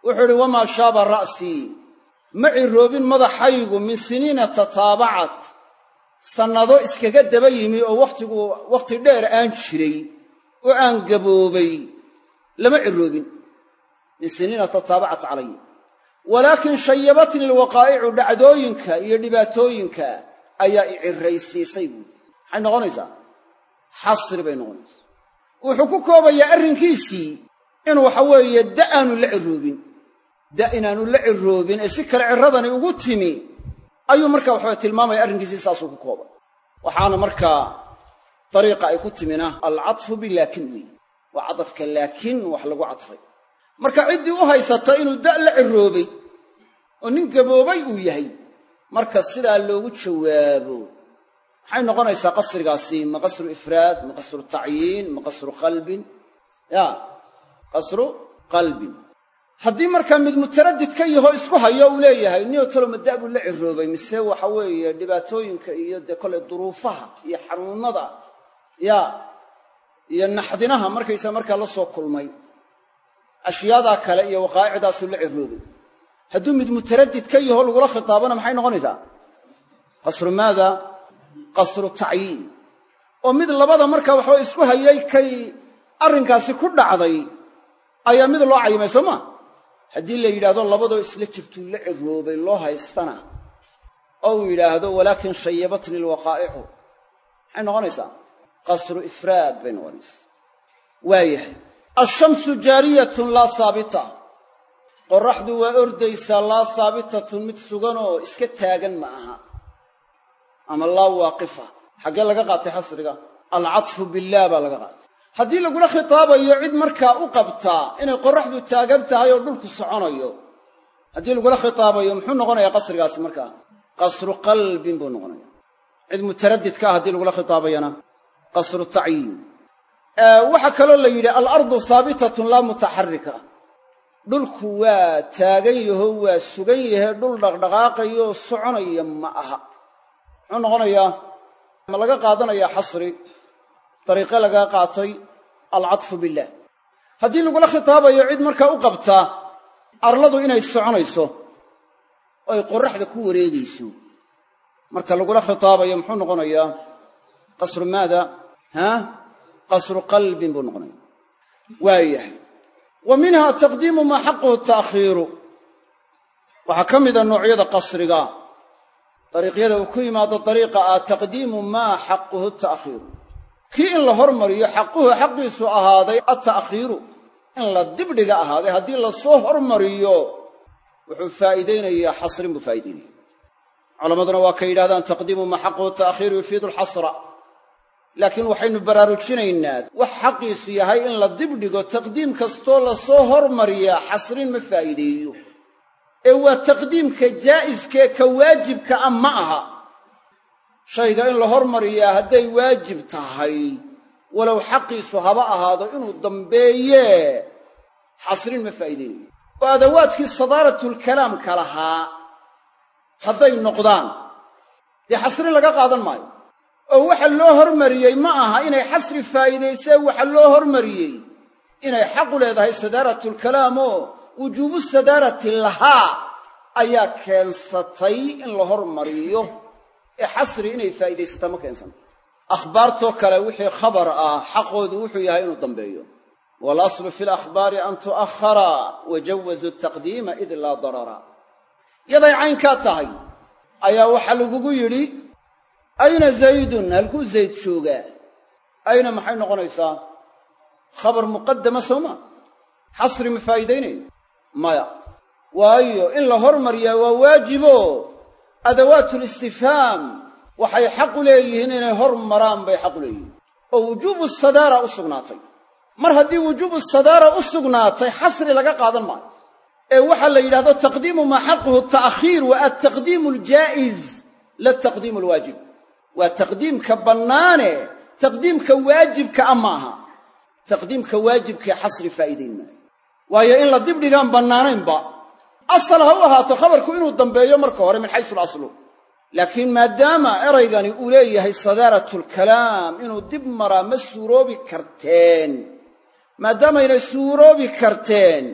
wuxuu idhi wamaa shaaba ra'sii ma ciroobin madaxaygu min siniina tataabacat. Sannado iskaga daba yimi oo wakhtigu wakhti dheer aan jiray oo aan gaboobay. Lama ciroobin min siniina tataabacat calaya walaakin shayabatnii alwaqaa'icu dhacdooyinka iyo dhibaatooyinka ayaa i cirraysiisay buuri maxay noqonaysaa? Xasri bay noqonaysaa. Wuxuu ku koobayaa arrinkiisii in waxa weeye da aanu la ciroobin da inaanu la ciroobin ee si kale cirradani ugu timi. Ayuu marka waxabay tilmaamaya arrinkiisii saasuu ku koobay waxaana markaa dariiqa ay ku timina alcatfu bilaakin weeye waa cadafka laakin wax lagu cadfay. Marka ciddii u haysata inuu da la ciroobay oo nin gaboobay uu yahay marka sidaa loogu jawaabo. Maxay noqonaysaa qasrigaasi? Ma qasru ifraad ma qasru tacyiin ma qasru qalbin? Ya qasru qalbin haddii markaa mid mutaraddid ka yaho isku hayo uu leeyahay niyo talo ma da buu la ciroobay mise waxa weeye dhibaatooyinka iyo dee kole duruufaha iyo xanuunnada ya iyo naxdinaha markaysa markaa la soo kulmay ashyaadaa kale iyo waqaa'icdaasuu la ciroobay hadduu mid mutaraddid ka yaho lagula khitaabana maxay noqonaysaa? Qasru maada? Qasru tacyiin. Oo mid labada markaa waxaba isku hayay kay arrinkaasi ku dhacday ayaa mid loo cayimay soo maa haddii la yidhaahdo labadoo isla jirtuu la ciroobay loo haystana oo uu yidhaahdo walaakin shayabatnii alwaqaa'icu. Maxay noqonaysaa? Qasru ifraad bay noqonaysaa. Waayahay alshamsu jaariyatun laa saabita. Qorraxdu waa ordaysaa laa saabitatun mid suganoo iska taagan ma aha. Ama laa waaqifa. Xaggee laga qaatay xasriga? Alcatfu billaah baa laga qaatay haddii lagula khitaabayo cid markaa u qabtaa inay qorraxdu taagan tahay oo dhulku soconayo haddii lagula khitaabayo muxuu noqonayaa qasrigaasi markaa? Qasru qalbin buu noqonaya cid mutaraddidka ah haddii lagula khitaabayana. Qasru tacyiin waxaa kaloo la yidhi alardu haabitatun laa mutaxarrika. Dhulku waa taagan yaho waa sugan yahe dhul dhaqdhaqaaqayo soconaya ma aha. Muxuu noqonayaa ma laga qaadanayaa xasri dariiqe lagaa qaatay alcatfu billaah haddii lagula khitaabayo cid markaa u qabtaa arladu inay soconayso oo ay qorraxda ku wareegayso marka lagula khitaabayo muxuu noqonayaa qasru maada? Haa qasru qalbin buu noqonaya. Waayahay wa minha taqdiimu maa xaquhu ta'khiiru. Waxaa ka mida noocyada qasriga. Dariiqyada uu ku yimaado dariiqa ah taqdiimu maa xaquhu ta'khiiru kii in la hormariyo xaquhu xaqiisu ahaaday ata'khiiru in la dibdhiga ahaaday haddii la soo hormariyo wuxuu faa'iidaynayaa xasrin buu faa'idaynaya culammaduna waa ka yidhahdaan taqdiimu maa xaquhu ta'khiiru yufiidu alxasra laakiin waxaynu baraarujinaynaa wax xaqiisu yahay in la dibdhigo taqdiim kastoo la soo hormariyaa xasrin ma faa'iideeyo. Ee waa taqdiimka jaa'iskee ka waajibka ah ma aha shayga in la hormariyaa hadday waajib tahay walow xaqiisu haba ahaado inuu dambeeyee xasrin ma faa'iideynayo. Oo adawaadkii sadaaratul-kalaamka lahaa hadday noqdaan dee xasrin laga qaadan maayo? Oo waxa loo hormariyey ma aha inay xasri faa'iidaysee waxa loo hormariyey inay xaqu leedahay sadaaratulkalaam oo wujuubu sadaarati lahaa ayaa keensatay in la hormariyo ee xasri inay faa'iidaysataa ma keensan. Akhbaartoo kale wixii khabar ah xaqoodu wuxuu yahay inuu dambeeyo. Waalaslu fi lakhbaari an tu'akhara wajawazu taqdiima id laa darara. Yaday caynkaa tahay. Ayaa waxaa lagugu yidhi ayna zaydun halkuu zayd joogaa ayna maxay noqonaysaa? Khabar muqadama sooma xasri ma faa'iidaynayo? Maya. Waayo in la hormariyaa waa waajibo adawaatulistifhaam waxay xaqu leeyihiin inay hor maraan bay xaqu leeyihiin. oo wujuubu sadaara u sugnaatay. Mar haddii wujuubu sadaara u sugnaatay xasri laga qaadan maayo. Ee waxaa la yidhahdo taqdiimu maa xaquhu ta'khiir wa altaqdiimu aljaa'iz la taqdiimu alwaajib. Waa taqdiimka bannaane taqdiimka waajibka a maaha taqdiimka waajibkee xasri faa'iidayn maayo. Waayo in la dibdhigaan bannaanaynba asal ha u ahaato khabarku inuu dambeeyo marka hore min xaysu alaslu laakiin maadaama eraygani uu leeyahay sadaaratulkalaam inuu dib maraa ma suuroobi karteen. Maadaamaynay suuroobi karteen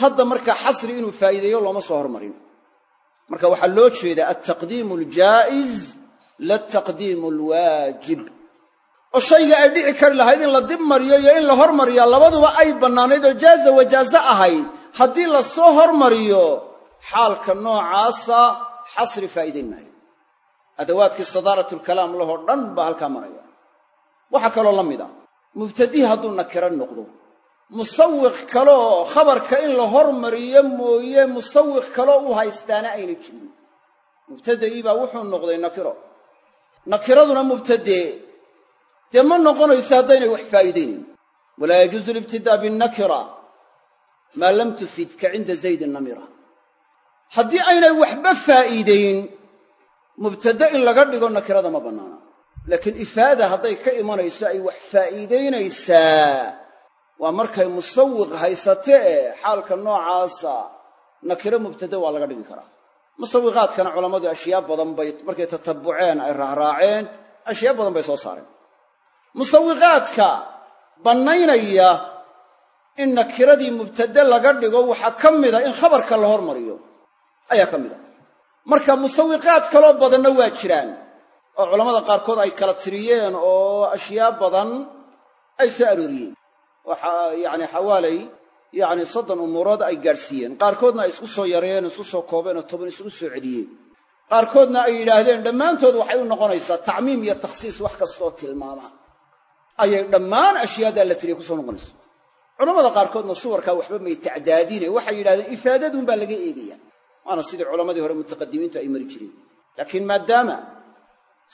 hadda markaa xasri inuu faa'iideeyo looma soo hormarin. Marka waxaa loo jeedaa altaqdiimu aljaa'iz la taqdiimu alwaajib oo shayga ay dhici kari lahayd in la dib mariyo iyo in la hormariyaa labaduba ay bannaanayd jaaza wajaaze ahayd haddii la soo hormariyo xaalka noocaasa xasri faa'iidayn maayo. Adawaadkii sadaaratulkalaam lahoo dhan baa halkaa maraya. Waxaa kaloo la mid a mubtadihi hadduu nakiro noqdo. Musawiq kaleoo khabarka in la hormariyo mooye musawiq kaloo u haystaana ayna jirin. Mubtada'ii baa wuxuu noqday nakiro. Nakiraduna mubtadee dee ma noqonayso haddaynay wax faa'iidaynayn walaa yajuusu libtidaa binnakira maa lam tufid ka cinda zaydi namira haddii aynay waxba faa'iidayn mubtade in laga dhigo nakirada ma bannaana. Laakiin ifaada hadday ka imanayso ay wax faa'iidaynaysaa waa markay musawiq haysate ee xaalka noocaasa nakiro mubtade waa laga dhigi karaa. Musawiqaadkana culammadu ashyaa badan bay markay tatabbuceen ay raacraaceen ashyaa badan bay soo saareen. Musawiqaadka bannaynaya in nakiradii mubtade laga dhigo waxaa ka mida in khabarka la hormariyo. Ayaa ka mid a marka musawiqaad kaloo badanna waa jiraan oo culammada qaarkood ay kala tiriyeen oo ashyaa badan ay soo arooriyeen. Waxa yacni xawaalay yacni soddon umuurood ay gaadhsiiyeen. Qaarkoodna ay isku soo yareeyeen isku soo koobeen oo toban isugu soo celiyeen. Qaarkoodna ay yidhaahdeen dhammaantood waxay u noqonaysaa tacmiim iyo takhsiis wax kastooo tilmaama. Ayay dhammaan ashyaadaa la tiriya ku soo noqonaysa culammada qaarkoodna suwarkaa waxba may tacdaadine. Waxay yidhahdeen ifaadaduun baa laga eegaya waana sidii culammadii hore mutaqadimiintu ay mari jireen. Laakiin maadaama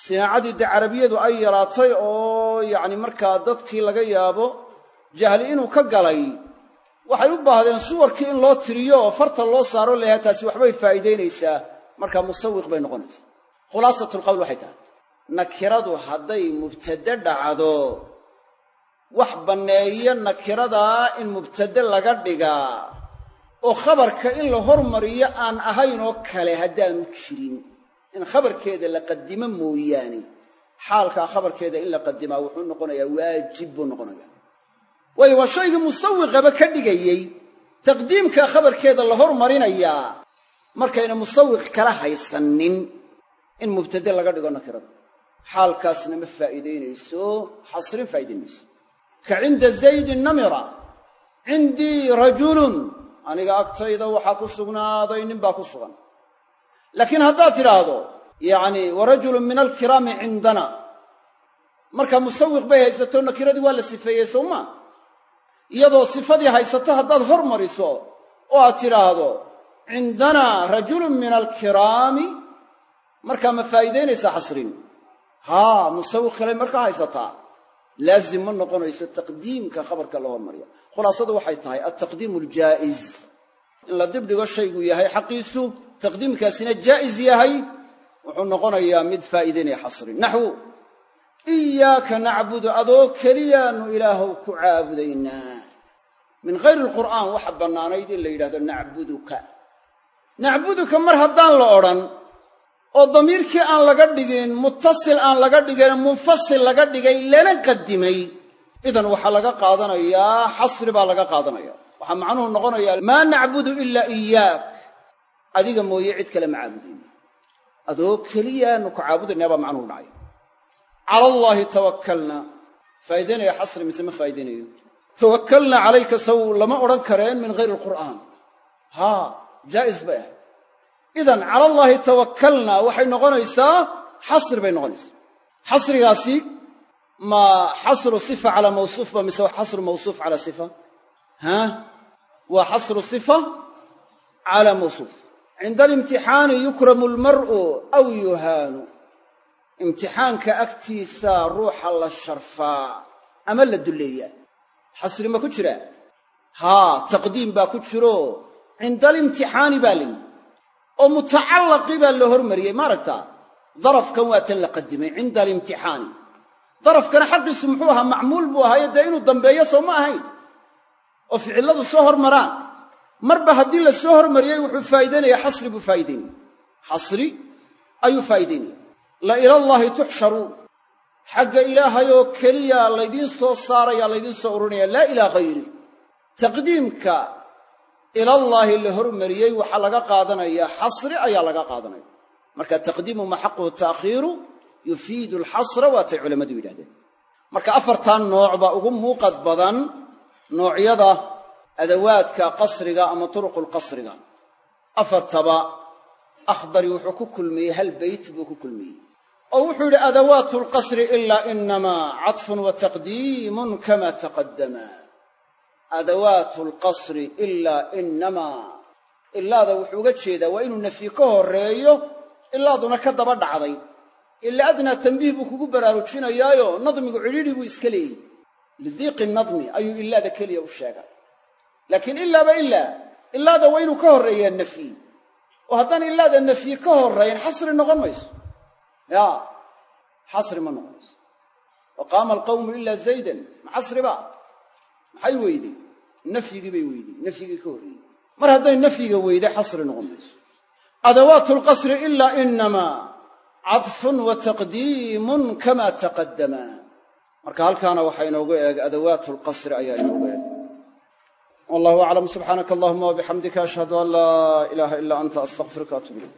sinaacadii de carabiyadu ay yaraatay oo yacni markaa dadkii laga yaabo jahli inuu ka galay waxay u baahdeen suwarkii in loo tiriyo oo farta loo saaro layaha taasi waxbay faa'iidaynaysaa. Markaa musawiq bay noqonaysa khulaasatulqawl waxay tahay nakiradu hadday mubtade dhacdo wax banneeya nakiradaa in mubtade laga dhigaa oo khabarka in la hormariyo aan ahayn oo kale haddaanu jirin. In khabarkeeda la qadimo mooyaane xaalkaa khabarkeeda in la qadimaa wuxuu noqonayaa waajib buu noqonayaa. Waayo waa shaygii musawiqaba ka dhigayey. Taqdiimka khabarkeeda la hormarinayaa markayna musawiq kala haysanin in mubtade laga dhigo nakirada. Xaalkaasna ma faa'iidaynayso xasrin faa'idayn mayso ka cinda zaydin namira cindii rajulun aniga agtayda waxaa ku sugnaaday nin baa ku sugan laakiin haddaad tidhaahdo yacni wa rajulun min alkiraami cindana marka musawiq bay haysato nakiradii waa la sifeeyey soo maa iyadoo sifadii haysato haddaad hormariso oo aad tidhaahdo cindanaa rajulun min alkiraami markaa ma faa'iidaynaysaa xasrin haa musawiq kale markaa haysataa laazim ma noqonayso taqdiimka khabarka la hormariya khulaasadu waxay tahay altaqdiimu aljaa'iz in la dibdhigo shaygu yahay xaqiisu taqdiimkaasina jaa'is yahay wuxuu noqonayaa mid faa'iidaynaya xasrin naxwu iyaaka nacbudu adoo keliyaannu ilaahow ku caabudaynaa min hayri alqur'aan waxa bannaanayd in la yidhahdo nacbuduka. Nacbuduka mar haddaan la odhan oo damiirkii aan laga dhigin muttasil aan laga dhigin munfasil laga dhigay lana qadimay. Idan waxaa laga qaadanayaa xasri baa laga qaadanaya. Waxaa macnuhu noqonayaa maa nacbudu ilaa iyaak adiga mooye cid kale ma caabudayno adoo keliyaanu ku caabudayna baa macnuhu dhacay. Cala allaahi tawakkalna. Faa'idaynaya xasri mise ma faa'iidaynayo tawakkalna calayka saw lama odhan kareen min hayri alqur'aan haa jaa'is bay ahayd idan cala allaahi tawakkalna waxay noqonaysaa xasri bay noqonaysaa. Xasrigaasi ma xasru sifa calaa mawsuuf ba mise xasru mawsuuf calaa sifa? Ha? Waa xasru sifa calaa mawsuuf. Cinda alimtixaani yukramu almar'u aw yuhaanu. Imtixaanka agtiisa ruuxa la sharfaa ama la dulleeyaa. Xasri ma ku jiraa haa taqdiim baa ku jiro. Cinda alimtixaani baa layihi oo mutacallaqii baa la hormariyey ma aragtaa darafkan waa tan la qadimay cinda alimtixaani. Darafkana xaqiisu muxuu ahaa macmuul buu ahaayo dee inuu dambeeyo soo ma ahayn? Oo ficilladu soo hormaraan. Marba haddii la soo hormariyey wuxuu faa'idaynaya xasri buu faa'idaynaya xasri ayuu faa'idaynaya la ilallaahi tuxsharuun xagga ilaahayoo keliya laydiin soo saaraya laydiin soo urinaya laa ilaa hayri taqdiimka ilallaahi la hormariyey waxaa laga qaadanayaa xasri ayaa laga qaadanaya. Marka taqdiimu ma xaquhu ta'khiiru yufiidu alxasra waatay culammadu yidhahdeen marka afartan nooc baa ugu muuqad badan noocyada adawaadka qasriga ama turuqulqasriga afartaba akhdari wuxuu ku kulmiyey hal beyt buu ku kulmiyey. Oo wuxuu yidhi adawaatu alqasri ilaa inamaa cadfun wa taqdiimun kama taqaddama adawaatu alqasri ilaa inamaa ilaada wuxuu uga jeedaa waa inuu nafyi ka horreeyo ilaaduna ka daba dhacday. Ila adnaa tambiih buu kugu baraarujinayaayo nadmigu cidhiidhi buu iska leeyihi lidiiqi nadmi ayuu ilaada keliya u sheegay. Laakiin ilaaba ilaa ilaada waa inuu ka horreeyaa nafyi. Oo haddaan ilaada nafyi ka horrayn xasri noqon mayso. Ya xasri ma noqonayso wa qaama alqawmu ilaa zaydan ma xasri ba maxay weydey nafyigii bay weydey nafyigii ka horreeyey. Mar hadday nafyiga weyday xasri noqon mayso. Adawaatu lqasri ilaa inamaa cadfun wa taqdiimun kama taqaddama. Marka halkaana waxaa inoogu eeg adawaatu lqasri ayaa inoogu eeg. Wallahu aclam subxaanaka allahuma wabixamdika ashhadu an laa ilaaha ilaa anta astaqfiruka atub ilayk